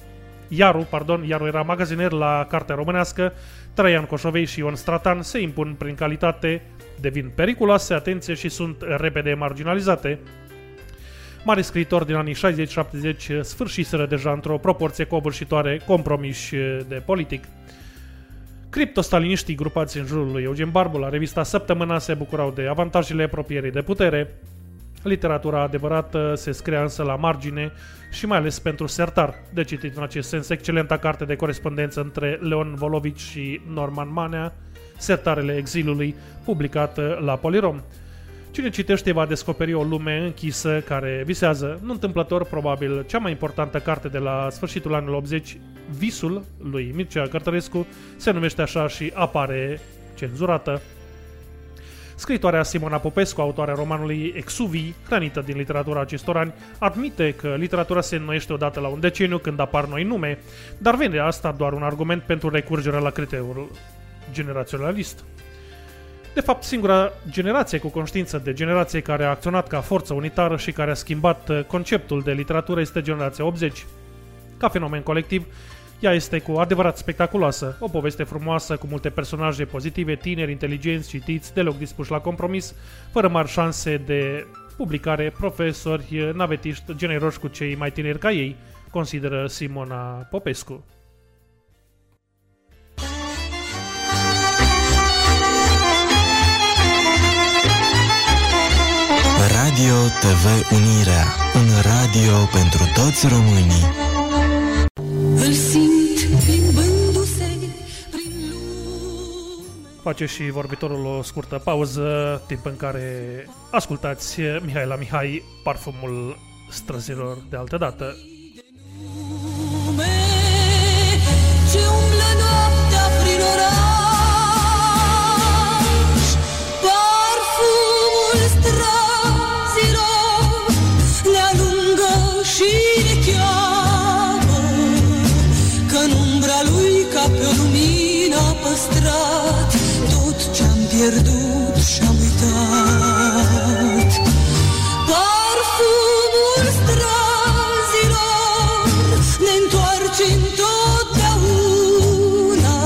Iaru, pardon, Iaru era magaziner la Cartea Românească, Traian Coșovei și Ion Stratan se impun prin calitate, devin periculoase, atenție și sunt repede marginalizate. Mari scriitori din anii 60-70 sfârșiseră deja într-o proporție covârșitoare compromiși de politic. Criptostaliniștii grupați în jurul lui Eugen Barbu la revista Săptămâna se bucurau de avantajele apropierii de putere. Literatura adevărată se scria însă la margine și mai ales pentru sertar, de citit în acest sens excelenta carte de corespondență între Leon Volovici și Norman Manea, Sertarele exilului, publicată la Polirom. Cine citește va descoperi o lume închisă care visează, nu întâmplător probabil, cea mai importantă carte de la sfârșitul anului 80, Visul lui Mircea Cărtărescu, se numește așa și apare cenzurată. Scritoarea Simona Popescu, autoarea romanului Exuvi, hrănită din literatura acestor ani, admite că literatura se înnoiește odată la un deceniu când apar noi nume, dar vede asta doar un argument pentru recurgerea la criteriul generaționalist. De fapt, singura generație cu conștiință de generație care a acționat ca forță unitară și care a schimbat uh, conceptul de literatură este generația 80. Ca fenomen colectiv, ea este cu adevărat spectaculoasă, o poveste frumoasă cu multe personaje pozitive, tineri, inteligenți, citiți, deloc dispuși la compromis, fără mari șanse de publicare, profesori, navetiști, generoși cu cei mai tineri ca ei, consideră Simona Popescu. Radio TV Unirea, un radio pentru toți românii. Îl simt plimbându-se Face și vorbitorul o scurtă pauză, timp în care ascultați Mihaela Mihai, parfumul străzilor de altă dată. lume Ce umblă noaptea prin oraș lui ca pe o lumină a păstrat Tot ce-am pierdut și-am uitat. Parfumul străzilor ne întoarce întotdeauna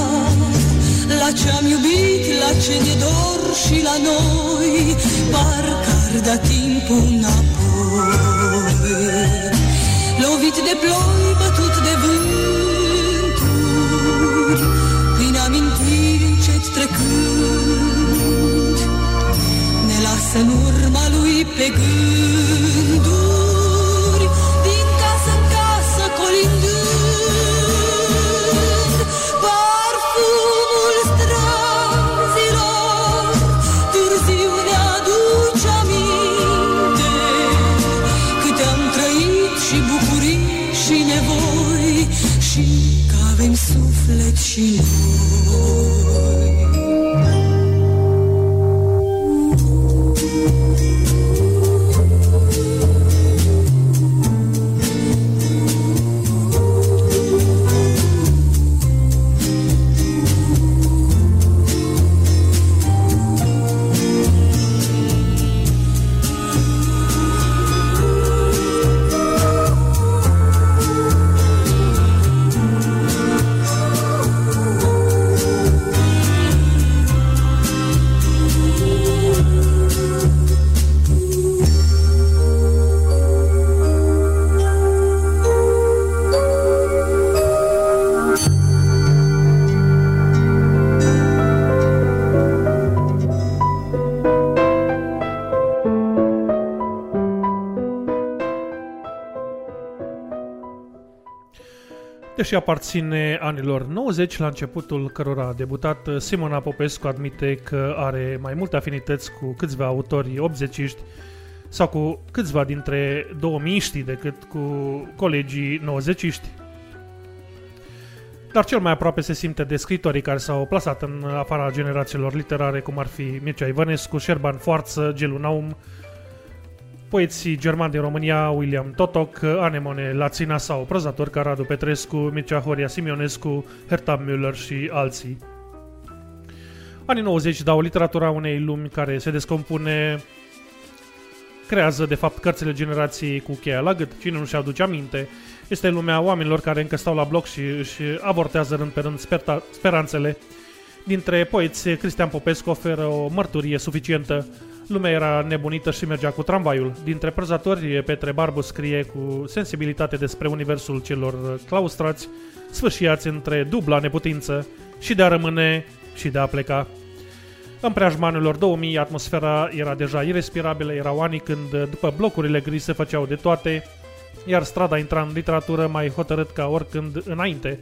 La ce-am iubit, la ce ne dor și la noi Parcă ar da timpul înapoi. Lovit de ploi, bătut încet trecând Ne lasă în urma lui pe gânduri Din casă în casă colindând Parfumul străzilor Târziu ne aduce aminte Câte am trăit și bucurii și nevoi Și că avem suflet și noi Deși aparține anilor 90, la începutul cărora a debutat, Simona Popescu admite că are mai multe afinități cu câțiva autori 80 sau cu câțiva dintre 2000 decât cu colegii 90 Dar cel mai aproape se simte de scritorii care s-au plasat în afara generațiilor literare, cum ar fi Mircea Ivănescu, Șerban Foarță, Gelu Naum, poeții germani din România, William Totoc, Anemone Lațina sau prozatori ca Radu Petrescu, Mircea Horia Simionescu, Herta Müller și alții. Anii 90 dau literatura unei lumi care se descompune, creează de fapt cărțile generației cu cheia la gât, cine nu și aduce aminte, este lumea oamenilor care încă stau la bloc și își avortează rând pe rând sperta, speranțele. Dintre poeți, Cristian Popescu oferă o mărturie suficientă Lumea era nebunită și mergea cu tramvaiul. Dintre prăzatori, Petre Barbu scrie cu sensibilitate despre universul celor claustrați, sfârșiați între dubla neputință și de a rămâne și de a pleca. În preajma anilor 2000, atmosfera era deja irrespirabilă, erau anii când, după blocurile gri, se făceau de toate, iar strada intra în literatură mai hotărât ca oricând înainte.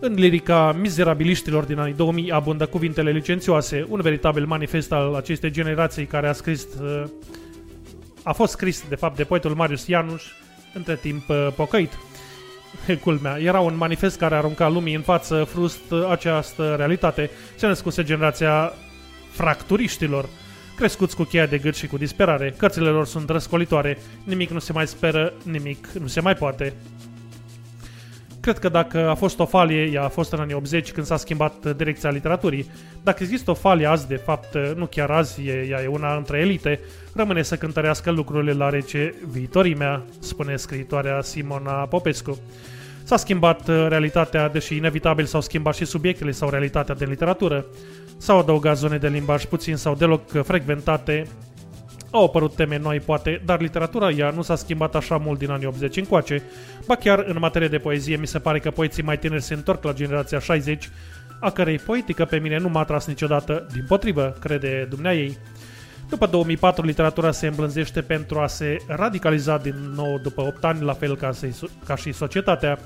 În lirica mizerabiliștilor din anii 2000 abundă cuvintele licențioase, un veritabil manifest al acestei generații care a scris uh, a fost scris de fapt de poetul Marius Ianuș, între timp uh, pocăit. Culmea, era un manifest care arunca lumii în față frust uh, această realitate. Se născuse generația fracturiștilor, crescuți cu cheia de gât și cu disperare. Cărțile lor sunt răscolitoare, nimic nu se mai speră, nimic nu se mai poate. Cred că dacă a fost o falie, ea a fost în anii 80 când s-a schimbat direcția literaturii. Dacă există o falie azi, de fapt, nu chiar azi, e, ea e una între elite, rămâne să cântărească lucrurile la rece viitorimea, spune scriitoarea Simona Popescu. S-a schimbat uh, realitatea, deși inevitabil s-au schimbat și subiectele sau realitatea de literatură. S-au adăugat zone de limbaj puțin sau deloc frecventate, au apărut teme noi, poate, dar literatura ea nu s-a schimbat așa mult din anii 80 încoace. Ba chiar în materie de poezie, mi se pare că poeții mai tineri se întorc la generația 60, a cărei poetică pe mine nu m-a atras niciodată, din potrivă, crede dumnea ei. După 2004, literatura se îmblânzește pentru a se radicaliza din nou după 8 ani, la fel ca, se, ca și societatea.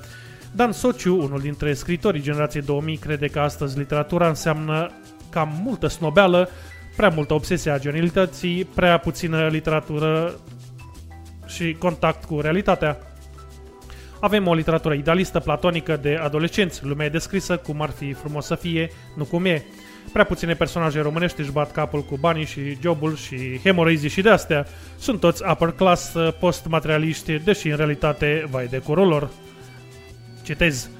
Dan Sociu, unul dintre scritorii generației 2000, crede că astăzi literatura înseamnă cam multă snobeală, prea multă obsesie a genialității, prea puțină literatură și contact cu realitatea. Avem o literatură idealistă, platonică, de adolescenți. Lumea e descrisă cum ar fi frumos să fie, nu cum e. Prea puține personaje românești își bat capul cu banii și jobul și hemoroizii și de-astea. Sunt toți upper class, post-materialiști, deși în realitate vai de curul lor. Citez.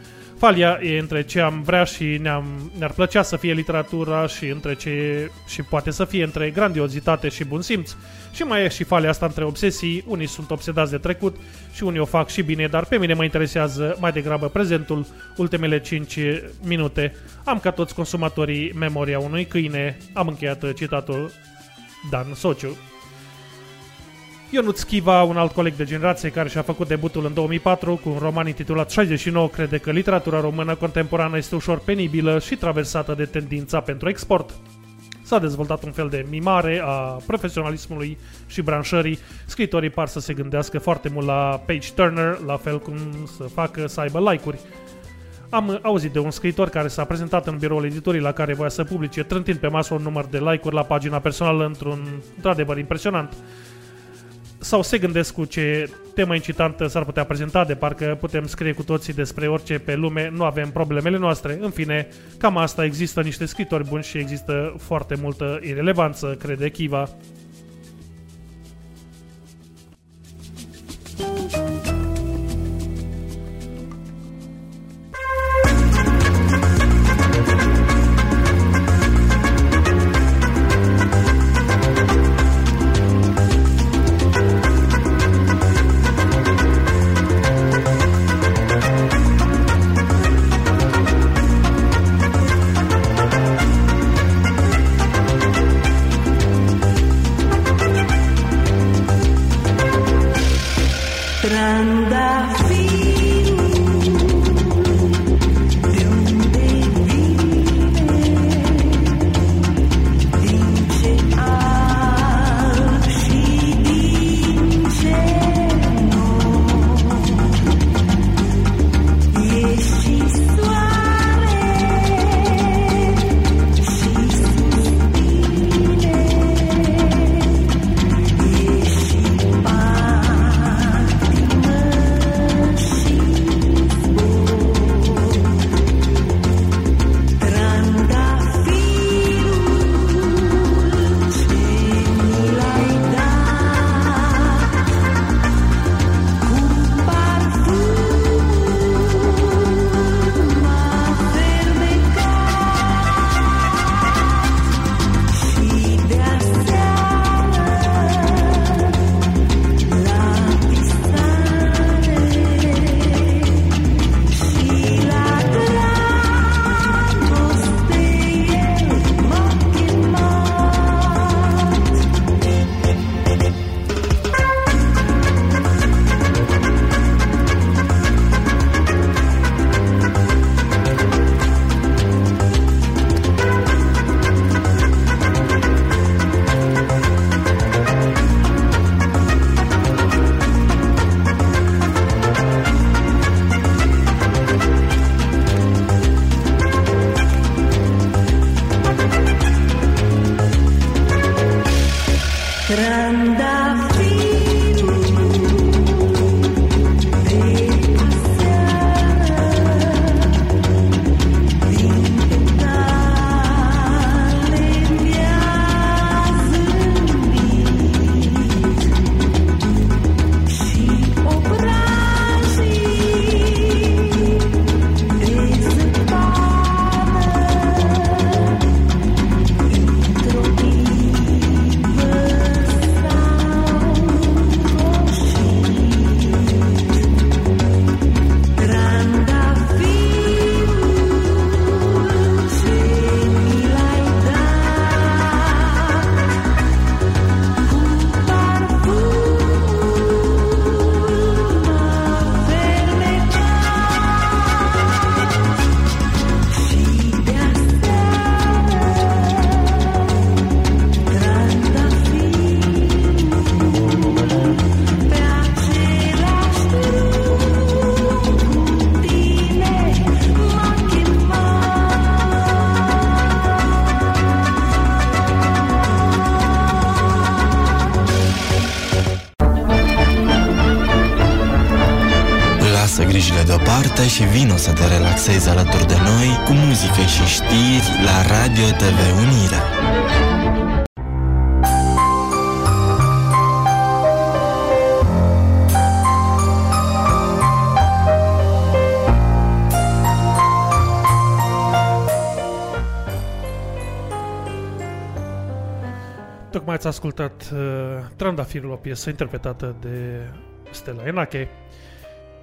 Falia e între ce am vrea și ne-am, ne-ar plăcea să fie literatura și între ce și poate să fie între grandiozitate și bun simț. Și mai e și falia asta între obsesii, unii sunt obsedați de trecut și unii o fac și bine, dar pe mine mă interesează mai degrabă prezentul, ultimele 5 minute. Am ca toți consumatorii memoria unui câine, am încheiat citatul Dan Sociu. Ionuț Chiva, un alt coleg de generație care și-a făcut debutul în 2004 cu un roman intitulat 69, crede că literatura română contemporană este ușor penibilă și traversată de tendința pentru export. S-a dezvoltat un fel de mimare a profesionalismului și branșării. Scritorii par să se gândească foarte mult la page turner, la fel cum să facă să aibă like-uri. Am auzit de un scriitor care s-a prezentat în biroul editorii la care voia să publice, trântind pe masă un număr de like-uri la pagina personală într-un într-adevăr impresionant sau se gândesc cu ce temă incitantă s-ar putea prezenta, de parcă putem scrie cu toții despre orice pe lume, nu avem problemele noastre. În fine, cam asta există niște scritori buni și există foarte multă irelevanță, crede Kiva. Deoparte și vino să te relaxezi alături de noi cu muzică și știri la Radio TV Unirea. Tocmai ați ascultat uh, Trandafirul, o piesă interpretată de Stella Enache.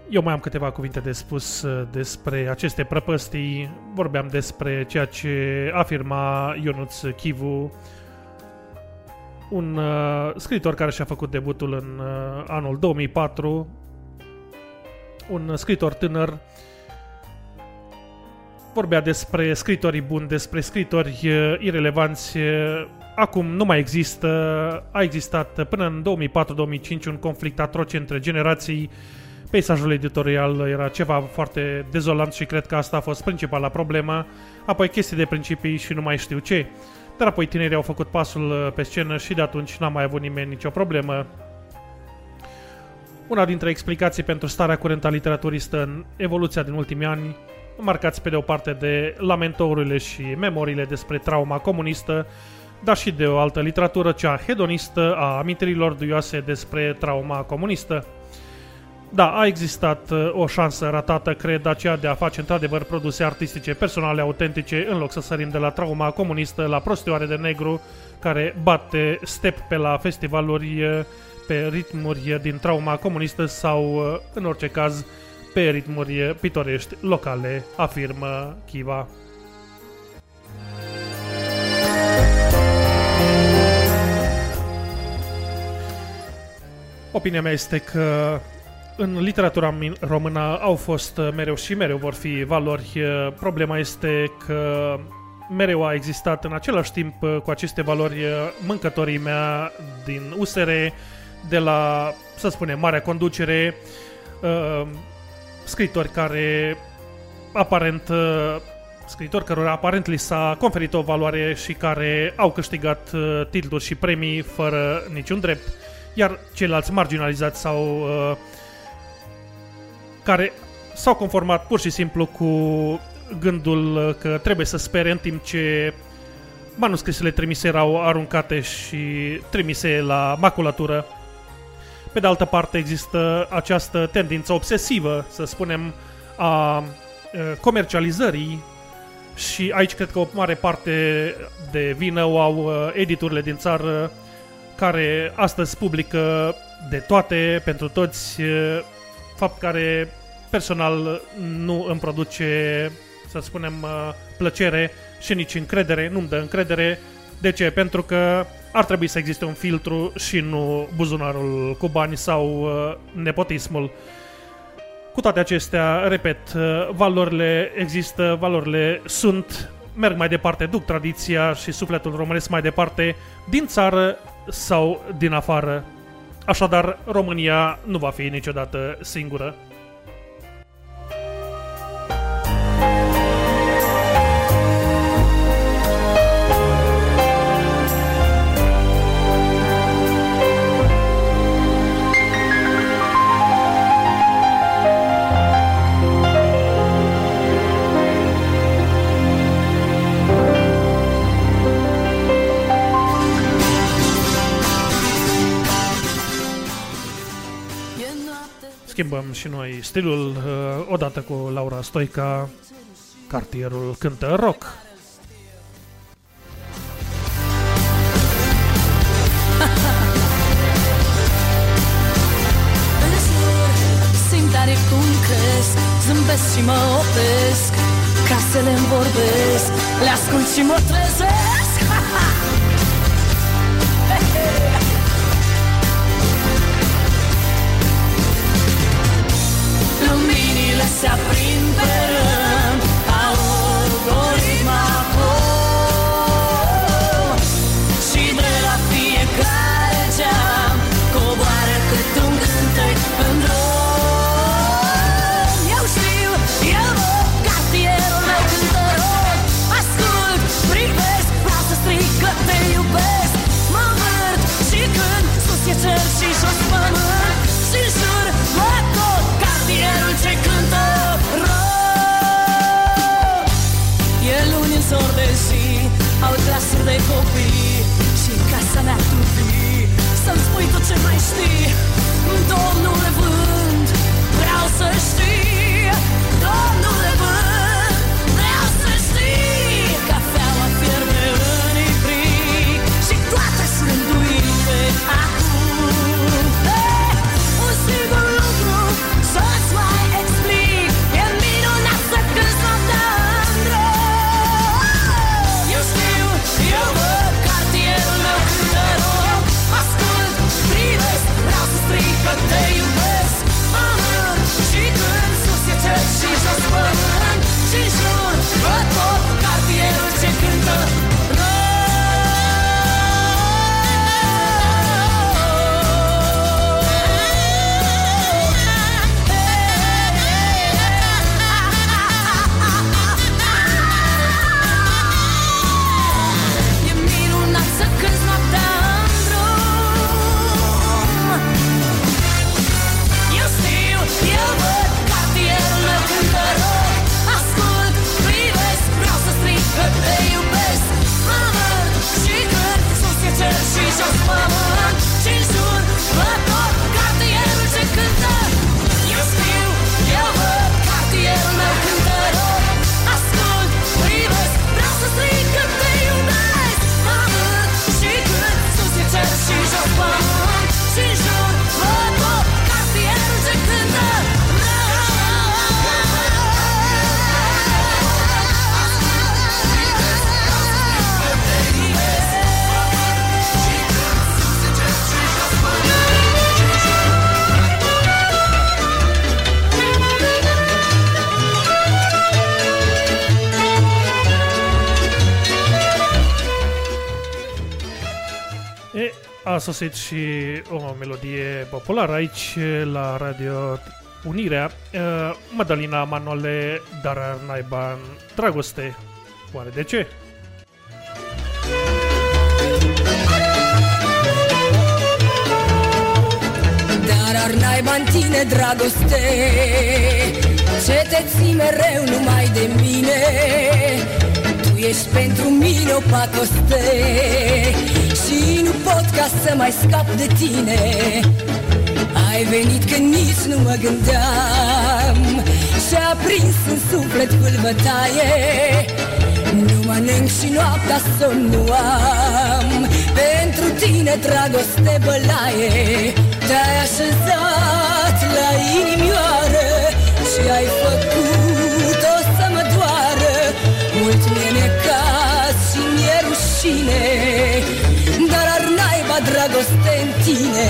Eu mai am câteva cuvinte de spus uh, despre aceste prăpăstii. Vorbeam despre ceea ce afirma Ionuț Chivu, un uh, scriitor care și-a făcut debutul în uh, anul 2004, un scriitor tânăr vorbea despre scritorii buni, despre scritori uh, irelevanți. Uh, Acum nu mai există, a existat până în 2004-2005 un conflict atroce între generații. Peisajul editorial era ceva foarte dezolant și cred că asta a fost principala problemă. Apoi chestii de principii și nu mai știu ce. Dar apoi tinerii au făcut pasul uh, pe scenă și de atunci n-a mai avut nimeni nicio problemă. Una dintre explicații pentru starea curentă a literaturii stă în evoluția din ultimii ani, marcați pe de o parte de lamentourile și memoriile despre trauma comunistă, dar și de o altă literatură, cea hedonistă a amintirilor duioase despre trauma comunistă. Da, a existat uh, o șansă ratată, cred, aceea de a face într-adevăr produse artistice personale autentice, în loc să sărim de la trauma comunistă la prostioare de negru, care bate step pe la festivaluri uh, pe ritmuri din trauma comunistă sau, uh, în orice caz, pe ritmuri pitorești locale, afirmă Kiva. Opinia mea este că în literatura min- română au fost uh, mereu și mereu vor fi valori. Uh, Problema este că mereu a existat în același timp uh, cu aceste valori uh, mâncătorii mea din USR, de la, să spunem, marea conducere, uh, scritori care aparent uh, scritori cărora aparent li s-a conferit o valoare și care au câștigat uh, titluri și premii fără niciun drept, iar ceilalți marginalizați sau uh, care s-au conformat pur și simplu cu gândul că trebuie să spere în timp ce manuscrisele trimise erau aruncate și trimise la maculatură. Pe de altă parte există această tendință obsesivă, să spunem, a e, comercializării și aici cred că o mare parte de vină o au e, editurile din țară care astăzi publică de toate, pentru toți, e, fapt care personal nu îmi produce, să spunem, uh, plăcere și nici încredere, nu-mi dă încredere. De ce? Pentru că ar trebui să existe un filtru și nu buzunarul cu bani sau uh, nepotismul. Cu toate acestea, repet, uh, valorile există, valorile sunt, merg mai departe, duc tradiția și sufletul românesc mai departe, din țară sau din afară. Așadar, România nu va fi niciodată singură. Schimbăm și noi stilul uh, odată cu Laura Stoica, cartierul cântă rock. Simt tare cum cresc Zâmbesc și mă opresc Casele îmi vorbesc Le ascult și mă trezesc se aprind sosit și o melodie populară aici la Radio Unirea, e, Madalina Manole, dar ar naiba în dragoste. Oare de ce? Dar ar naiba în tine dragoste Ce te ții mereu numai de mine Tu ești pentru mine o pacoste Și nu pot ca să mai scap de tine. Ai venit când nici nu mă gândeam. Și-a prins în suflet pâlbătaie Nu mănânc și noaptea somn nu am. Pentru tine dragoste bălaie Te-ai așezat la inimioară Și ai făcut-o să mă doară. Mult mi-e necaz și mi-e rușine. Dar ar naiba dragoste în tine.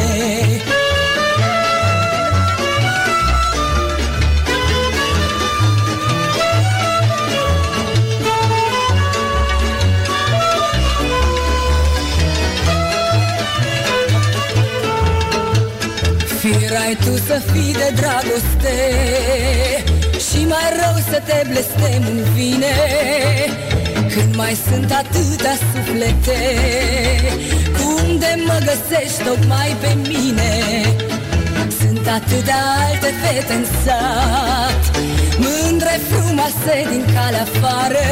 Firai tu să fii de dragoste Și mai rău să te blestem în vine Când mai sunt atâtea suflete Cum de mă găsești tocmai pe mine? Sunt atâtea alte fete în sat Mândre frumoase din calea afară.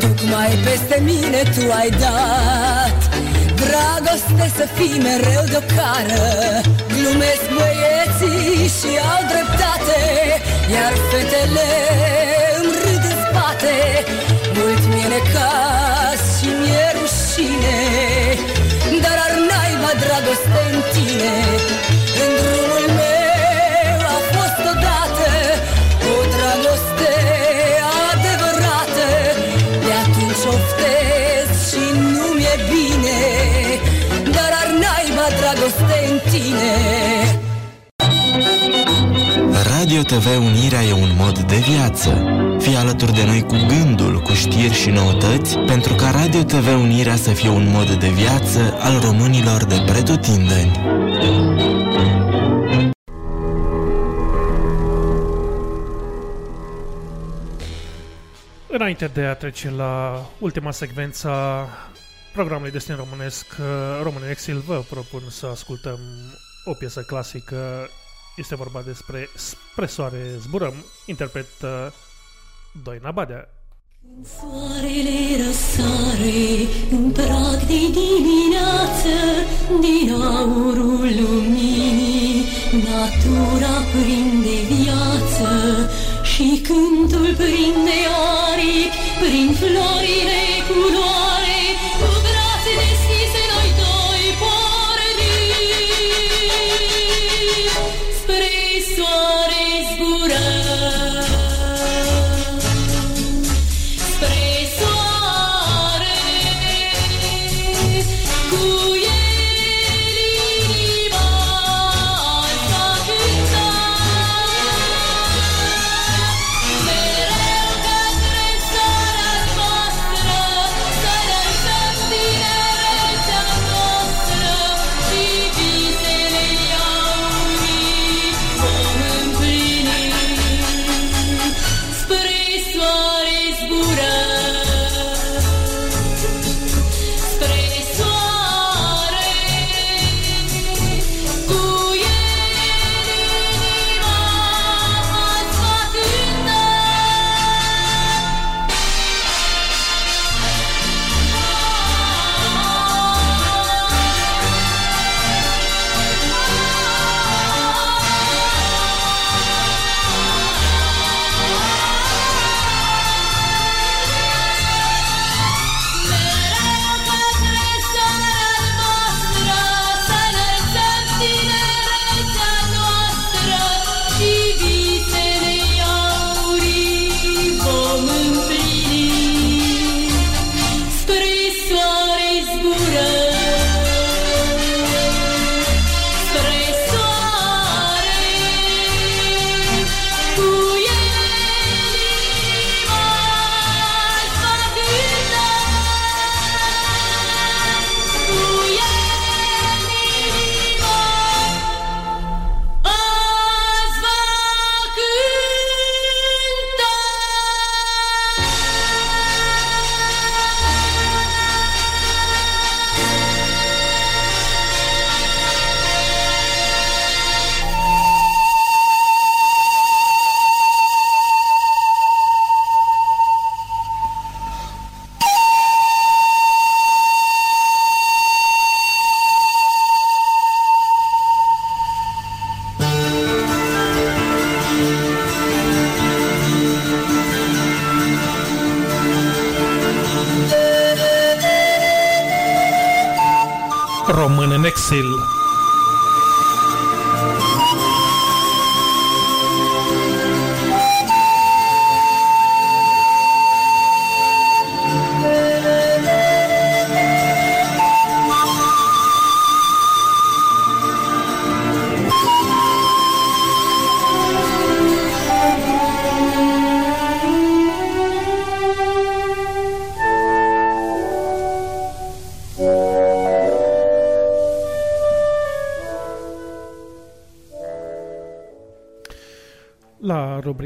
Tocmai peste mine tu ai dat Dragoste să fii mereu de-o cară Glumesc băieții și au dreptate Iar fetele Mult mi-e necaz și mi-e rușine Dar ar naiba dragoste în tine. În drumul meu a fost odată O dragoste adevărată. De atunci oftez și nu mi-e bine Dar ar naiba dragoste în tine. Radio TV Unirea e un mod de viață. Fii alături de noi cu gândul, cu știri și noutăți, pentru ca Radio TV Unirea să fie un mod de viață al românilor de pretutindeni. Înainte de a trece la ultima secvență a programului Destin Românesc, uh, Român în Exil, vă propun să ascultăm o piesă clasică. Este vorba despre Spre soare zburăm, interpret uh, Doina Badea. Soarele răsare în prag de dimineață Din aurul luminii Natura prinde viață Și cântul prinde aripi Prin florile culoare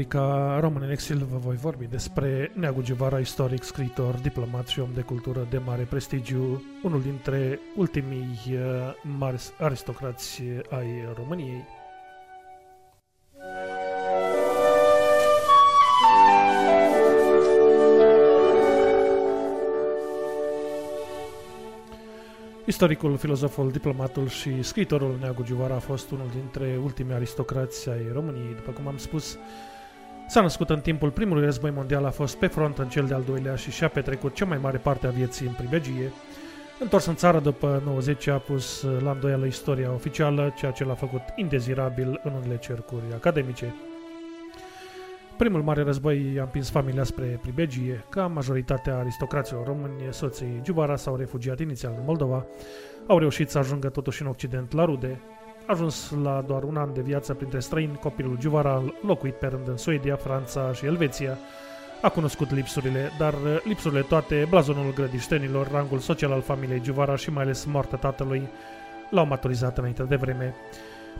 rubrica Român în exil vă voi vorbi despre Neagu Gevara, istoric, scriitor, diplomat și om de cultură de mare prestigiu, unul dintre ultimii uh, mari aristocrați ai României. Istoricul, filozoful, diplomatul și scriitorul Neagu Giuvara a fost unul dintre ultimii aristocrați ai României. După cum am spus, s-a născut în timpul primului război mondial, a fost pe front în cel de-al doilea și și-a petrecut cea mai mare parte a vieții în pribegie. Întors în țară după 90 a pus la îndoială istoria oficială, ceea ce l-a făcut indezirabil în unele cercuri academice. Primul mare război a împins familia spre pribegie. Ca majoritatea aristocraților români, soții Giubara s-au refugiat inițial în Moldova, au reușit să ajungă totuși în Occident la rude. Ajuns la doar un an de viață printre străini, copilul Giuvara a locuit pe rând în Suedia, Franța și Elveția. A cunoscut lipsurile, dar lipsurile toate, blazonul grădiștenilor, rangul social al familiei Giuvara și mai ales moartea tatălui l-au maturizat înainte de vreme.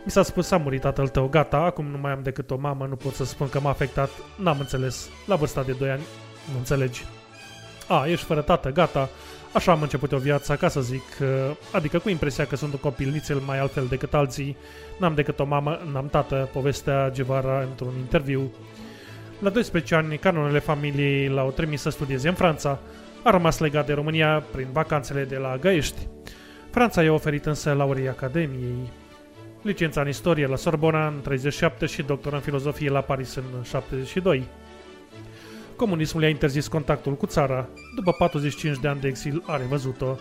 Mi s-a spus, a murit tatăl tău, gata, acum nu mai am decât o mamă, nu pot să spun că m-a afectat, n-am înțeles, la vârsta de 2 ani, nu înțelegi. A, ești fără tată, gata, așa am început o viață, ca să zic, adică cu impresia că sunt un copil nițel mai altfel decât alții, n-am decât o mamă, n-am tată, povestea Gevara într-un interviu. La 12 ani, canonele familiei l-au trimis să studieze în Franța. A rămas legat de România prin vacanțele de la Găiești. Franța i-a oferit însă laurii Academiei. Licența în istorie la Sorbona în 37 și doctor în filozofie la Paris în 72. Comunismul i-a interzis contactul cu țara. După 45 de ani de exil a revăzut-o.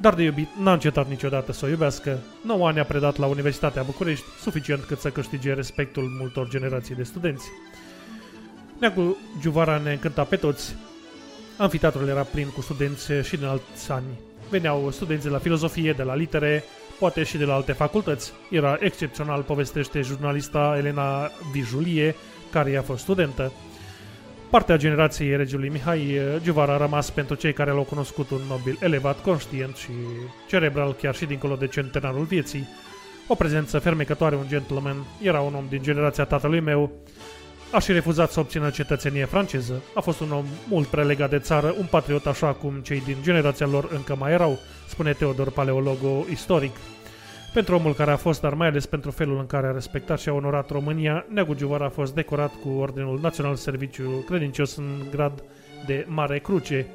Dar de iubit n-a încetat niciodată să o iubească. 9 ani a predat la Universitatea București, suficient cât să câștige respectul multor generații de studenți. Neagu Giuvara ne încânta pe toți. Amfiteatrul era plin cu studenți și din alți ani. Veneau studenți de la filozofie, de la litere, poate și de la alte facultăți. Era excepțional, povestește jurnalista Elena Vijulie, care i-a fost studentă. Partea generației regiului Mihai Giuvara a rămas pentru cei care l-au cunoscut un nobil elevat, conștient și cerebral chiar și dincolo de centenarul vieții. O prezență fermecătoare, un gentleman, era un om din generația tatălui meu, a și refuzat să obțină cetățenie franceză. A fost un om mult prea legat de țară, un patriot așa cum cei din generația lor încă mai erau, spune Teodor Paleologo, istoric. Pentru omul care a fost, dar mai ales pentru felul în care a respectat și a onorat România, Neagu Giuvar a fost decorat cu Ordinul Național Serviciu Credincios în grad de Mare Cruce.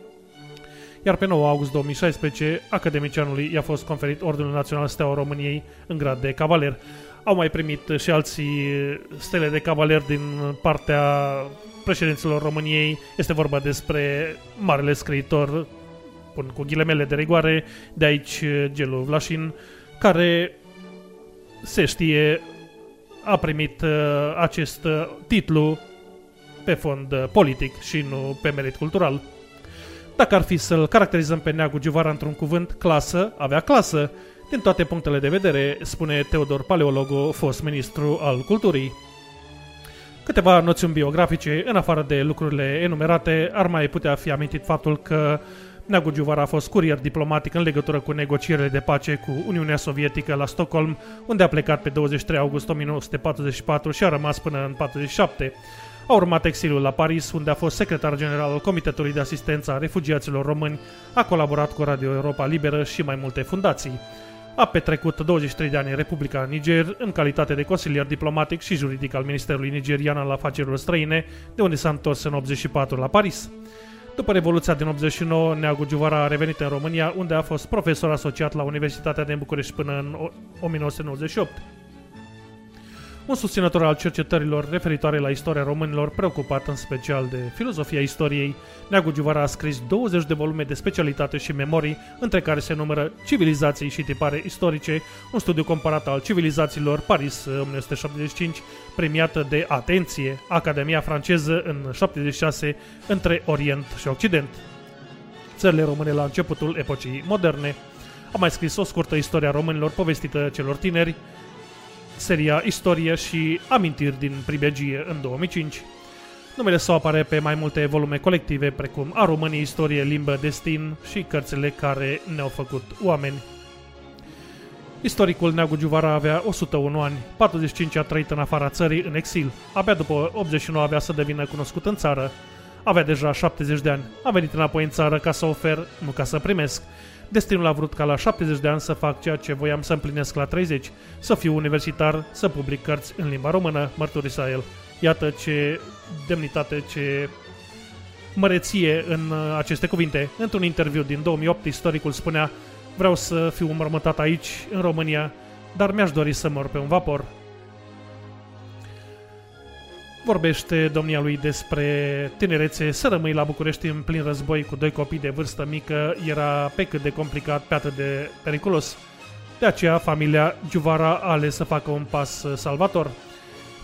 Iar pe 9 august 2016, academicianului i-a fost conferit Ordinul Național Steaua României în grad de cavaler. Au mai primit și alții stele de cavaler din partea președinților României. Este vorba despre marele scriitor, pun cu ghilemele de rigoare, de aici Gelu Vlașin, care se știe a primit uh, acest uh, titlu pe fond uh, politic și nu pe merit cultural. Dacă ar fi să-l caracterizăm pe Neagu Giuvara într-un cuvânt, clasă, avea clasă, din toate punctele de vedere, spune Teodor Paleologo, fost ministru al culturii. Câteva noțiuni biografice, în afară de lucrurile enumerate, ar mai putea fi amintit faptul că Neagu Giuvara a fost curier diplomatic în legătură cu negocierile de pace cu Uniunea Sovietică la Stockholm, unde a plecat pe 23 august 1944 și a rămas până în 47. A urmat exiliul la Paris, unde a fost secretar general al Comitetului de Asistență a Refugiaților Români, a colaborat cu Radio Europa Liberă și mai multe fundații. A petrecut 23 de ani în Republica Niger, în calitate de consilier diplomatic și juridic al Ministerului Nigerian al Afacerilor Străine, de unde s-a întors în 84 la Paris. După Revoluția din 89, Neagu Giuvara a revenit în România, unde a fost profesor asociat la Universitatea din București până în 1998. Un susținător al cercetărilor referitoare la istoria românilor, preocupat în special de filozofia istoriei, Neagu Giuvara a scris 20 de volume de specialitate și memorii, între care se numără Civilizații și tipare istorice, un studiu comparat al civilizațiilor Paris 1975, premiată de Atenție, Academia franceză în 76, între Orient și Occident. Țările române la începutul epocii moderne. A mai scris o scurtă istoria românilor povestită celor tineri, seria Istorie și Amintiri din Pribegie în 2005. Numele său apare pe mai multe volume colective, precum A României, Istorie, Limbă, Destin și cărțile care ne-au făcut oameni. Istoricul Neagu Giuvara avea 101 ani, 45 a trăit în afara țării, în exil. Abia după 89 avea să devină cunoscut în țară. Avea deja 70 de ani. A venit înapoi în țară ca să ofer, nu ca să primesc. Destinul a vrut ca la 70 de ani să fac ceea ce voiam să împlinesc la 30, să fiu universitar, să public cărți în limba română, mărturisa el. Iată ce demnitate, ce măreție în uh, aceste cuvinte. Într-un interviu din 2008, istoricul spunea Vreau să fiu înmormântat aici, în România, dar mi-aș dori să mor pe un vapor. Vorbește domnia lui despre tinerețe, să rămâi la București în plin război cu doi copii de vârstă mică era pe cât de complicat, pe atât de periculos. De aceea, familia Giuvara a ales să facă un pas salvator.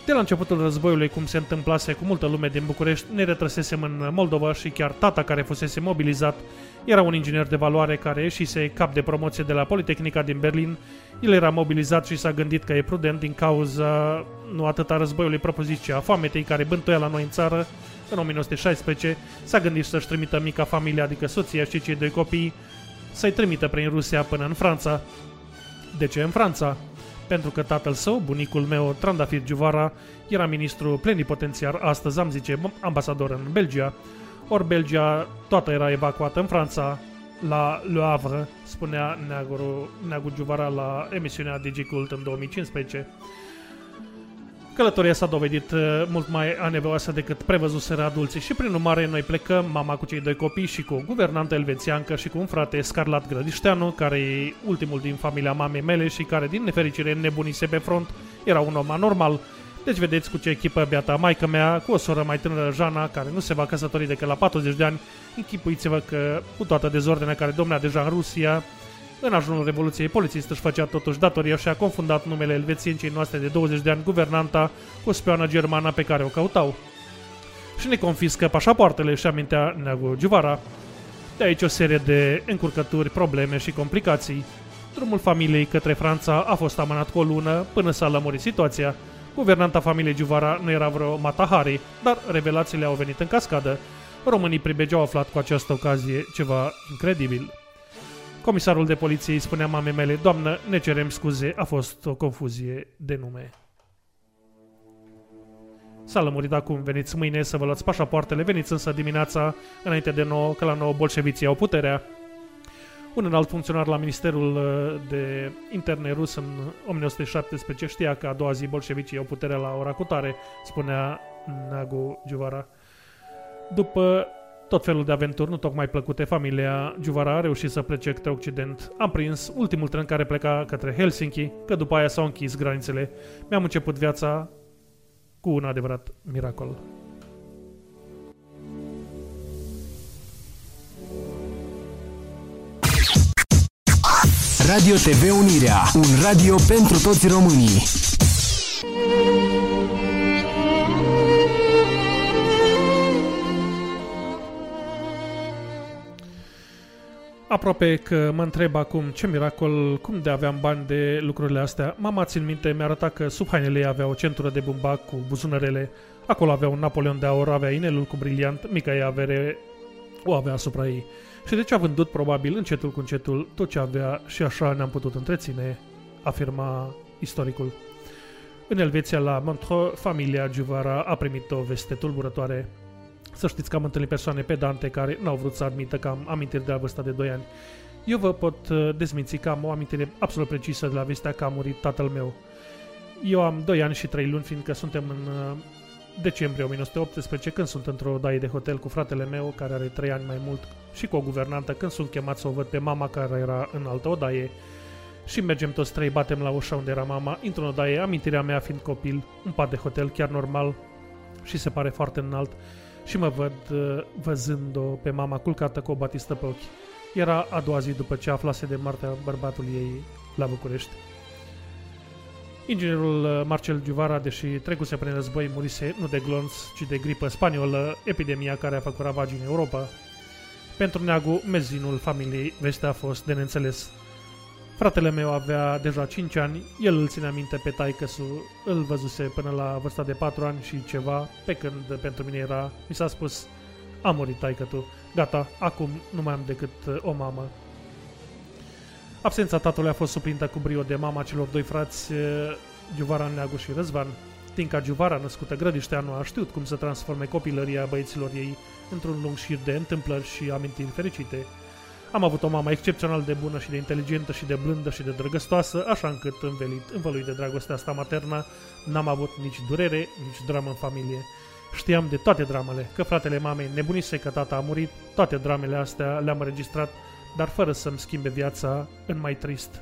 De la începutul războiului, cum se întâmplase cu multă lume din București, ne retrăsesem în Moldova și chiar tata care fusese mobilizat era un inginer de valoare care ieșise cap de promoție de la Politehnica din Berlin. El era mobilizat și s-a gândit că e prudent din cauza nu atât a războiului propozit, ci a foametei care bântuia la noi în țară. În 1916 s-a gândit să-și trimită mica familie, adică soția și cei doi copii, să-i trimită prin Rusia până în Franța. De ce în Franța? Pentru că tatăl său, bunicul meu, Trandafir Giuvara, era ministru plenipotențiar, astăzi am zice ambasador în Belgia, ori Belgia toată era evacuată în Franța, la Le Havre, spunea Neagu, Neagu Giuvara la emisiunea DigiCult în 2015. Călătoria s-a dovedit uh, mult mai anevoioasă decât prevăzuseră adulții și prin urmare noi plecăm, mama cu cei doi copii și cu o guvernantă elvețiancă și cu un frate Scarlat Grădișteanu, care e ultimul din familia mamei mele și care din nefericire nebunise pe front, era un om anormal. Deci vedeți cu ce echipă beata maică mea, cu o soră mai tânără, Jana, care nu se va căsători decât la 40 de ani, închipuiți-vă că cu toată dezordinea care domnea deja în Rusia, în ajunul Revoluției, polițistul își făcea totuși datoria și a confundat numele elvețienței noastre de 20 de ani, guvernanta, cu spioana germană pe care o căutau. Și ne confiscă pașapoartele și amintea Neagu Giuvara. De aici o serie de încurcături, probleme și complicații. Drumul familiei către Franța a fost amânat cu o lună până s-a lămurit situația. Guvernanta familiei Giuvara nu era vreo Matahari, dar revelațiile au venit în cascadă. Românii pribegi au aflat cu această ocazie ceva incredibil. Comisarul de poliție îi spunea mamei mele, doamnă, ne cerem scuze, a fost o confuzie de nume. S-a lămurit acum, veniți mâine să vă luați pașapoartele, veniți însă dimineața, înainte de nouă, că la nouă bolșeviții au puterea. Un înalt funcționar la Ministerul uh, de Interne rus în 1917 știa că a doua zi bolșevicii au puterea la ora cutare, spunea Nagu Giuvara. După tot felul de aventuri nu tocmai plăcute, familia Giuvara a reușit să plece către Occident. Am prins ultimul tren care pleca către Helsinki, că după aia s-au închis granițele. Mi-am început viața cu un adevărat miracol. Radio TV Unirea, un radio pentru toți românii. Aproape că mă întreb acum ce miracol, cum de aveam bani de lucrurile astea. Mama, țin minte, mi-a arătat că sub hainele ei avea o centură de bumbac cu buzunărele, acolo avea un Napoleon de aur, avea inelul cu briliant, mica ei avere o avea asupra ei. Și deci a vândut probabil încetul cu încetul tot ce avea și așa ne-am putut întreține, afirma istoricul. În Elveția, la Montreux, familia Giuvara a primit o veste tulburătoare. Să știți că am întâlnit persoane pedante care n-au vrut să admită că am amintiri de la vârsta de 2 ani. Eu vă pot uh, dezminți că am o amintire absolut precisă de la vestea că a murit tatăl meu. Eu am 2 ani și 3 luni, fiindcă suntem în uh, decembrie 1918, când sunt într-o daie de hotel cu fratele meu, care are 3 ani mai mult, și cu o guvernantă, când sunt chemat să o văd pe mama care era în altă odaie. Și mergem toți trei, batem la ușa unde era mama, intru în odaie, amintirea mea fiind copil, un pat de hotel chiar normal și se pare foarte înalt și mă văd uh, văzând-o pe mama culcată cu o batistă pe ochi. Era a doua zi după ce aflase de moartea bărbatului ei la București. Inginerul uh, Marcel Giuvara, deși trecuse prin război, murise nu de glonț, ci de gripă spaniolă, epidemia care a făcut ravagii în Europa. Pentru neagu, mezinul familiei, vestea a fost de neînțeles. Fratele meu avea deja 5 ani, el îl ținea minte pe taică îl văzuse până la vârsta de 4 ani și ceva, pe când pentru mine era, mi s-a spus, a murit taică tu, gata, acum nu mai am decât uh, o mamă. Absența tatălui a fost suplintă cu brio de mama celor doi frați, uh, Giuvara Neagu și Răzvan. Tinca Giuvara, născută Grădișteanu, a știut cum să transforme copilăria băieților ei într-un lung șir de întâmplări și amintiri fericite. Am avut o mamă excepțional de bună și de inteligentă și de blândă și de drăgăstoasă, așa încât învelit, învăluit de dragostea asta maternă, n-am avut nici durere, nici dramă în familie. Știam de toate dramele, că fratele mamei nebunise că tata a murit, toate dramele astea le-am înregistrat, dar fără să-mi schimbe viața în mai trist.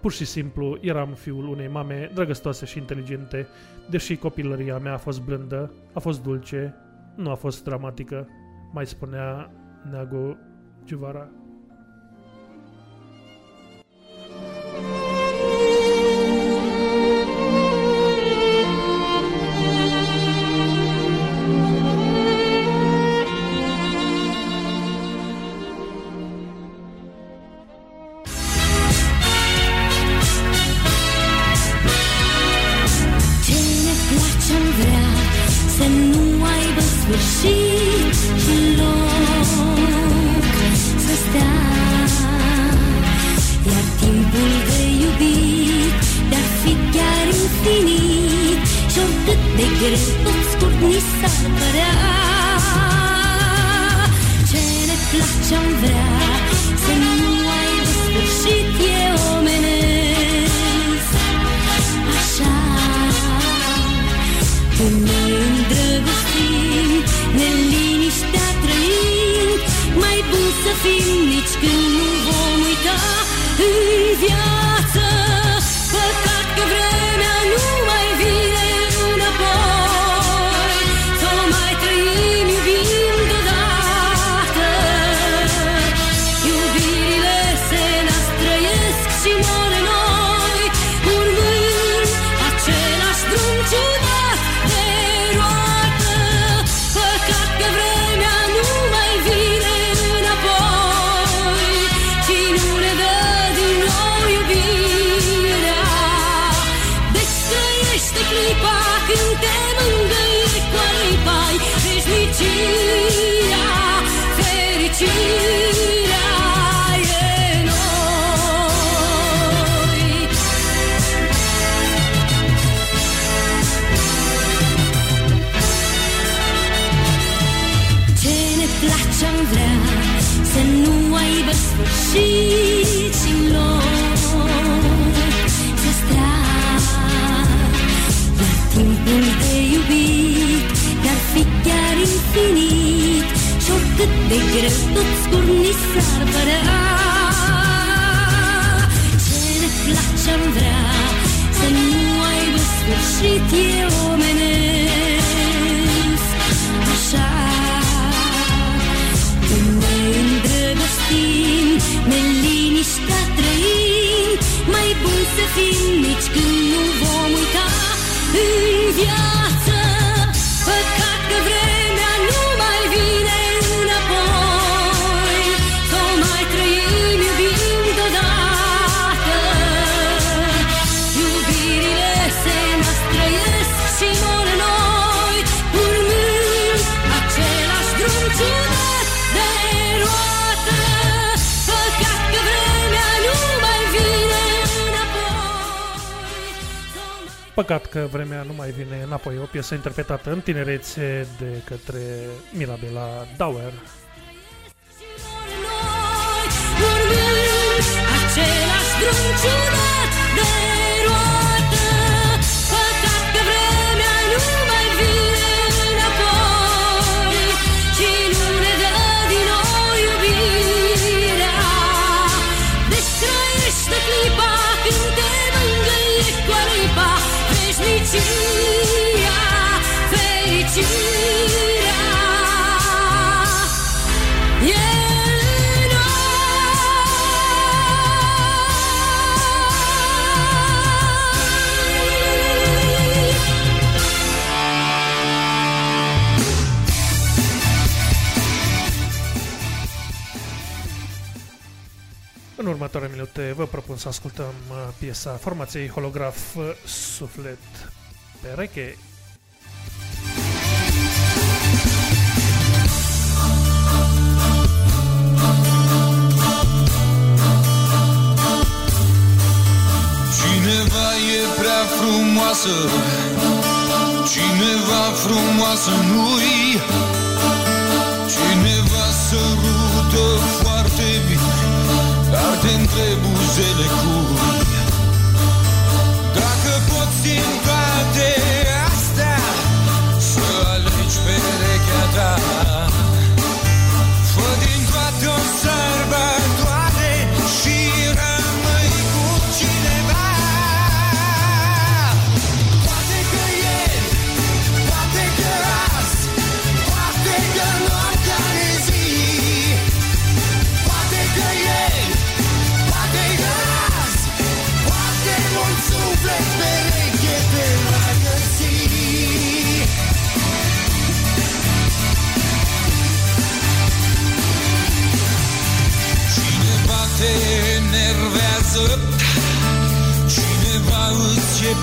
Pur și simplu eram fiul unei mame drăgăstoase și inteligente, deși copilăria mea a fost blândă, a fost dulce, nu a fost dramatică, mai spunea Neagu Giuvara. Ce ne place am vrea Să nu aibă sfârșit Și tot scurt ni s-ar părea. Ce ne place am vrea. Să nu ai sfârșit e omenesc. Așa Când noi îndrăgostim Neliniștea trăim. Mai bun să fim nici când nu vom uita În viață. infinit. Și oricât de greu tot scurni s-ar părea. Ce ne place am vrea Să nu aibă sfârșit e omenesc. Așa Când ne îndrăgostim Neliniștea trăim. Mai bun să fim nici când nu vom uita În viață. Păcat că vremea nu mai vine înapoi. O piesă interpretată în tinerețe de către Mirabela Dauer. Același drum ciudat de fericirea, fericirea e în noi. În următoarele minute vă propun să ascultăm uh, piesa formației Holograf uh, Suflet pereche. Cineva e prea frumoasă Cineva frumoasă nu-i. Cineva sărută foarte bine Dar te întreb buzele cu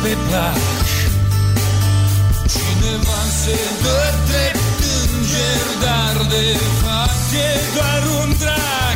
pe plaj Cineva se dă drept înger Dar de fapt e doar un drag.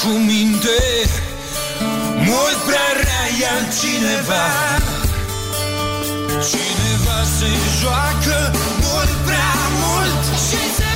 Cu minte Mult prea rea e altcineva Cineva se joacă mult prea mult Și se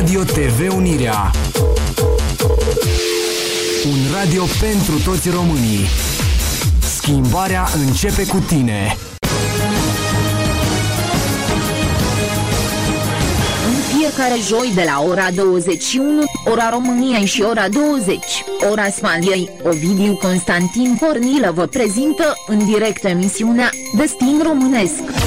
Radio TV Unirea. Un radio pentru toți românii. Schimbarea începe cu tine. În fiecare joi de la ora 21, ora României și ora 20, ora Spaniei, Ovidiu Constantin Cornilă vă prezintă în direct emisiunea Destin Românesc.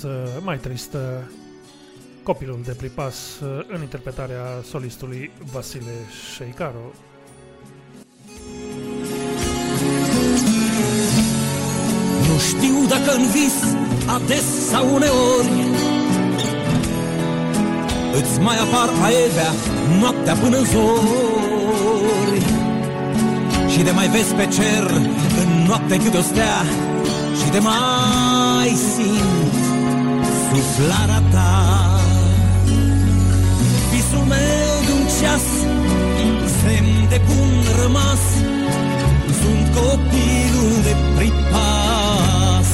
Continuare o piesă mai tristă, Copilul de Pripas, în interpretarea solistului Vasile Sheikaro. Nu știu dacă în vis, ades sau uneori Îți mai apar aevea noaptea până în zori Și de mai vezi pe cer în noapte câte o stea Și de mai simt suflarea ta Visul meu de un ceas Semn de bun rămas. Sunt copilul de pripas.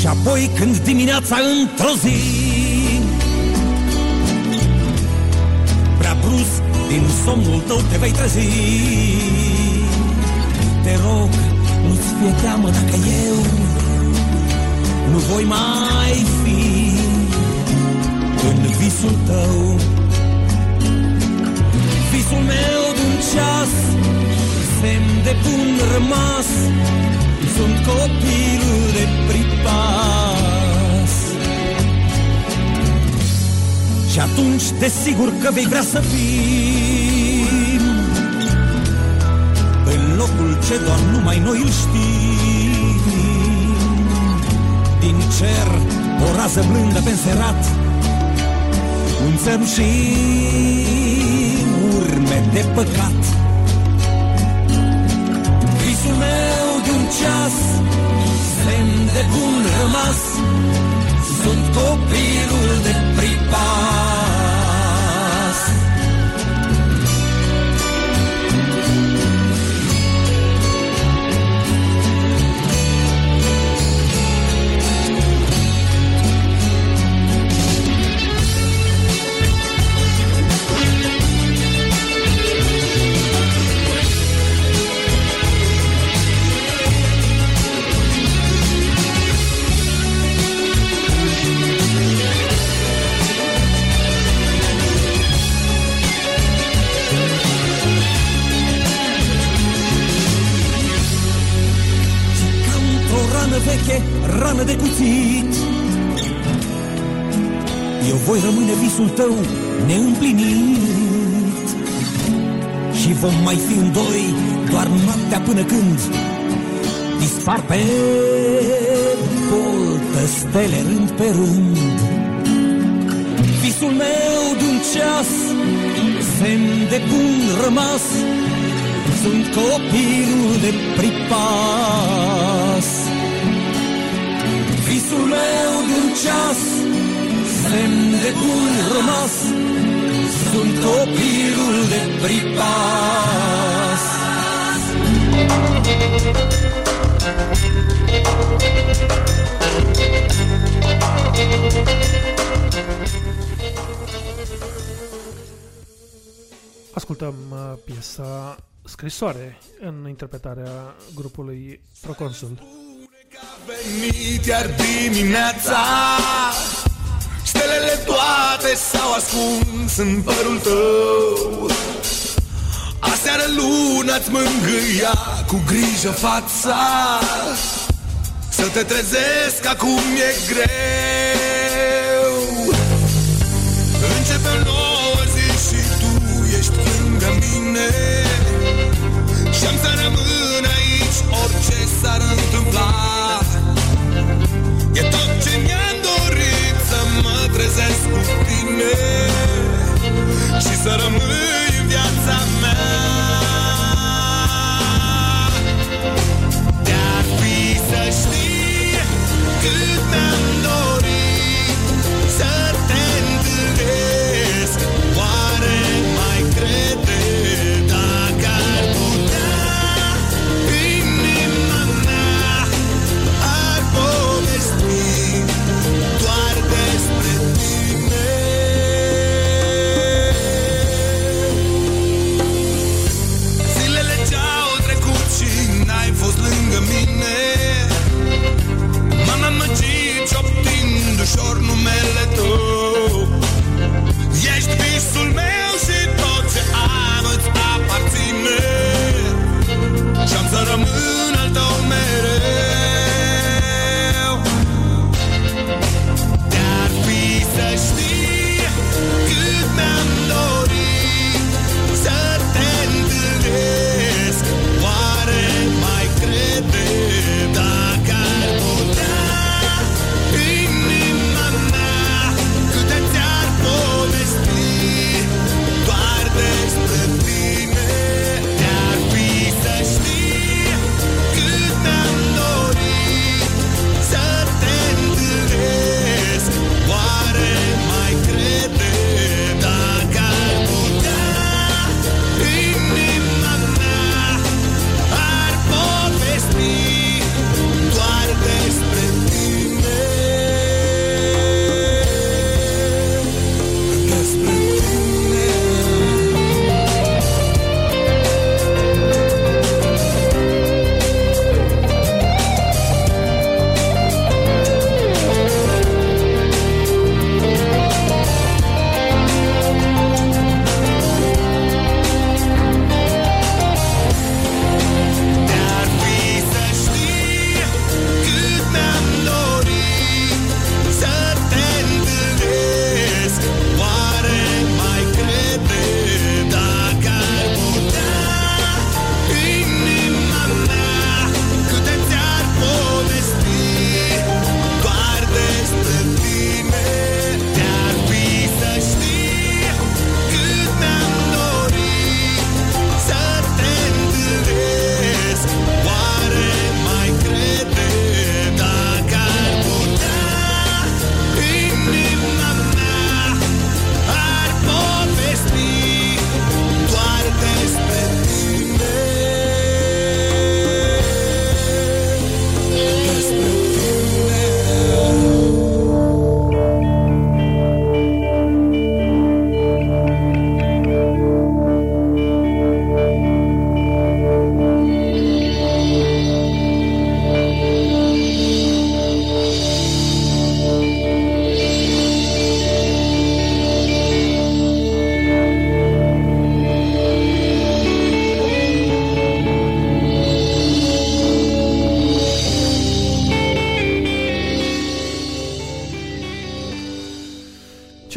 Și apoi când dimineața într-o zi din somnul tău te vei trezi. Te rog, nu-ți fie teamă dacă eu Nu voi mai fi în visul tău. Visul meu de-un ceas Semn de bun rămas Sunt copilul de pripas Și atunci desigur că vei vrea să fii În locul ce doar numai noi îl știm. Din cer o rază blândă pe înserat Un țărm și urme de păcat. Visul meu de un ceas Semn de bun rămas Sunt copilul de pripas când Dispar pe boltă stele rând pe rând Visul meu de-un ceas Semn de bun rămas Sunt copilul de pripas Visul meu de-un ceas semn de bun rămas, sunt copilul de pripas. Ascultăm uh, piesa Scrisoare în interpretarea grupului Proconsul. venit iar dimineața Stelele toate s-au ascuns în părul tău Aseară luna-ți mângâia cu grijă fața. Să te trezesc acum e greu. Începe o nouă zi și tu ești lângă mine. Și-am să rămân aici orice s-ar întâmpla. E tot ce mi-am dorit să mă trezesc cu tine. Și să rămâi în viața mea cât mi-am numele tău Ești visul meu și tot ce am îți aparține. Și-am să rămân al tău mereu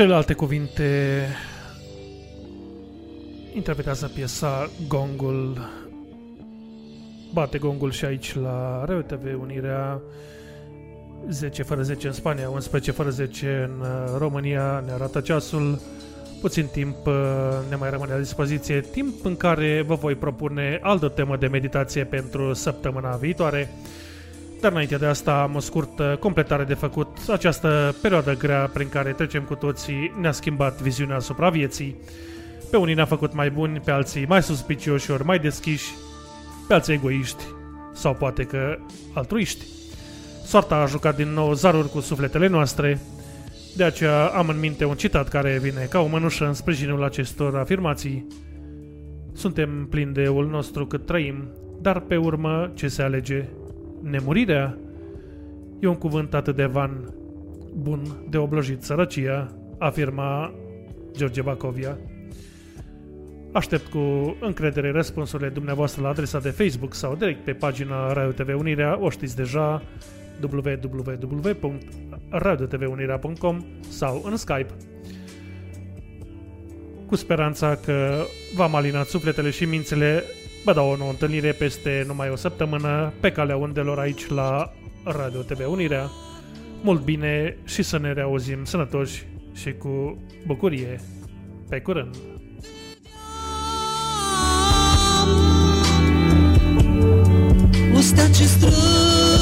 Celelalte cuvinte interpretează piesa Gongul. Bate gongul și aici la Radio TV Unirea 10 fără 10 în Spania, 11 fără 10 în uh, România, ne arată ceasul. Puțin timp uh, ne mai rămâne la dispoziție, timp în care vă voi propune altă temă de meditație pentru săptămâna viitoare. Dar înainte de asta am o scurtă completare de făcut. Această perioadă grea prin care trecem cu toții ne-a schimbat viziunea asupra vieții. Pe unii ne-a făcut mai buni, pe alții mai suspicioși ori mai deschiși, pe alții egoiști sau poate că altruiști. Soarta a jucat din nou zaruri cu sufletele noastre, de aceea am în minte un citat care vine ca o mănușă în sprijinul acestor afirmații. Suntem plini de eul nostru cât trăim, dar pe urmă ce se alege? Nemurirea? E un cuvânt atât de van, bun de oblojit sărăcia, afirma George Bacovia. Aștept cu încredere răspunsurile dumneavoastră la adresa de Facebook sau direct pe pagina Radio TV Unirea, o știți deja, www.radiotvunirea.com sau în Skype. Cu speranța că v-am alinat sufletele și mințele, vă dau o nouă întâlnire peste numai o săptămână pe calea undelor aici la Radio TV Unirea. Mult bine și să ne reauzim sănătoși și cu bucurie. Pe curând! O stea ce strălucește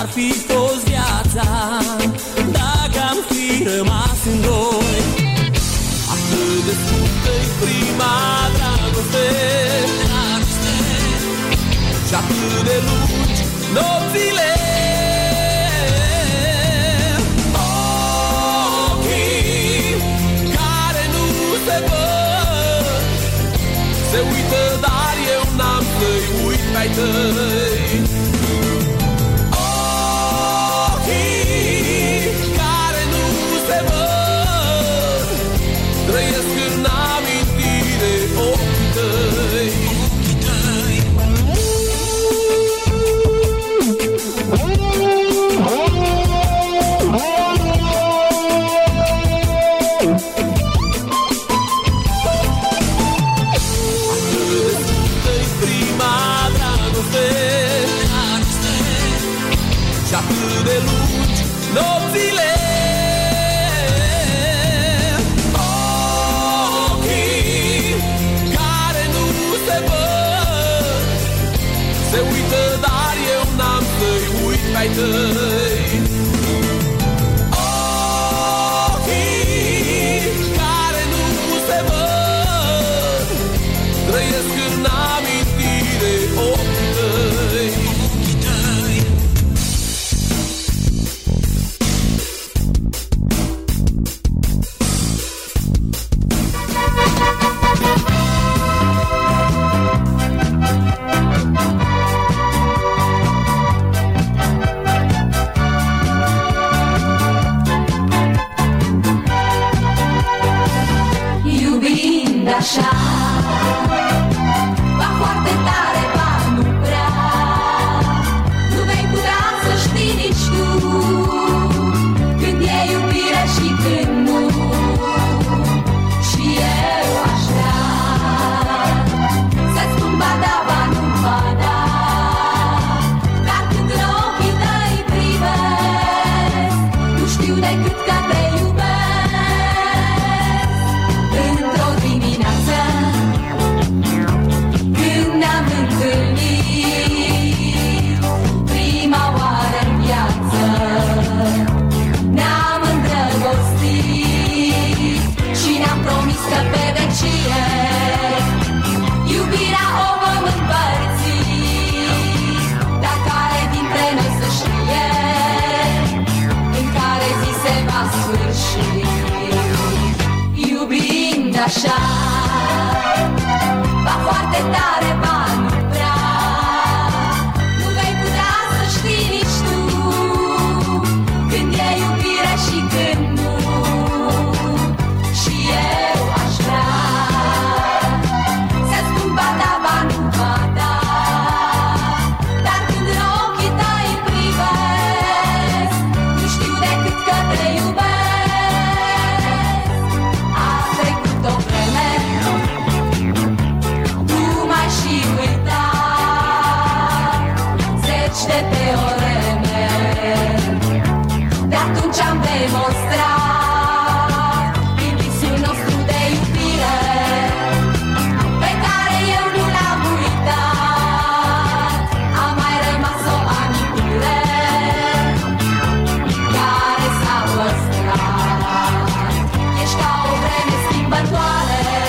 mi-ar fi fost viața Dacă am fi rămas în doi. Atât de scurtă-i prima dragoste Și atât de lungi nopțile. Care nu se văd Se uită, dar eu n-am să-i uit pe-ai tăi. good.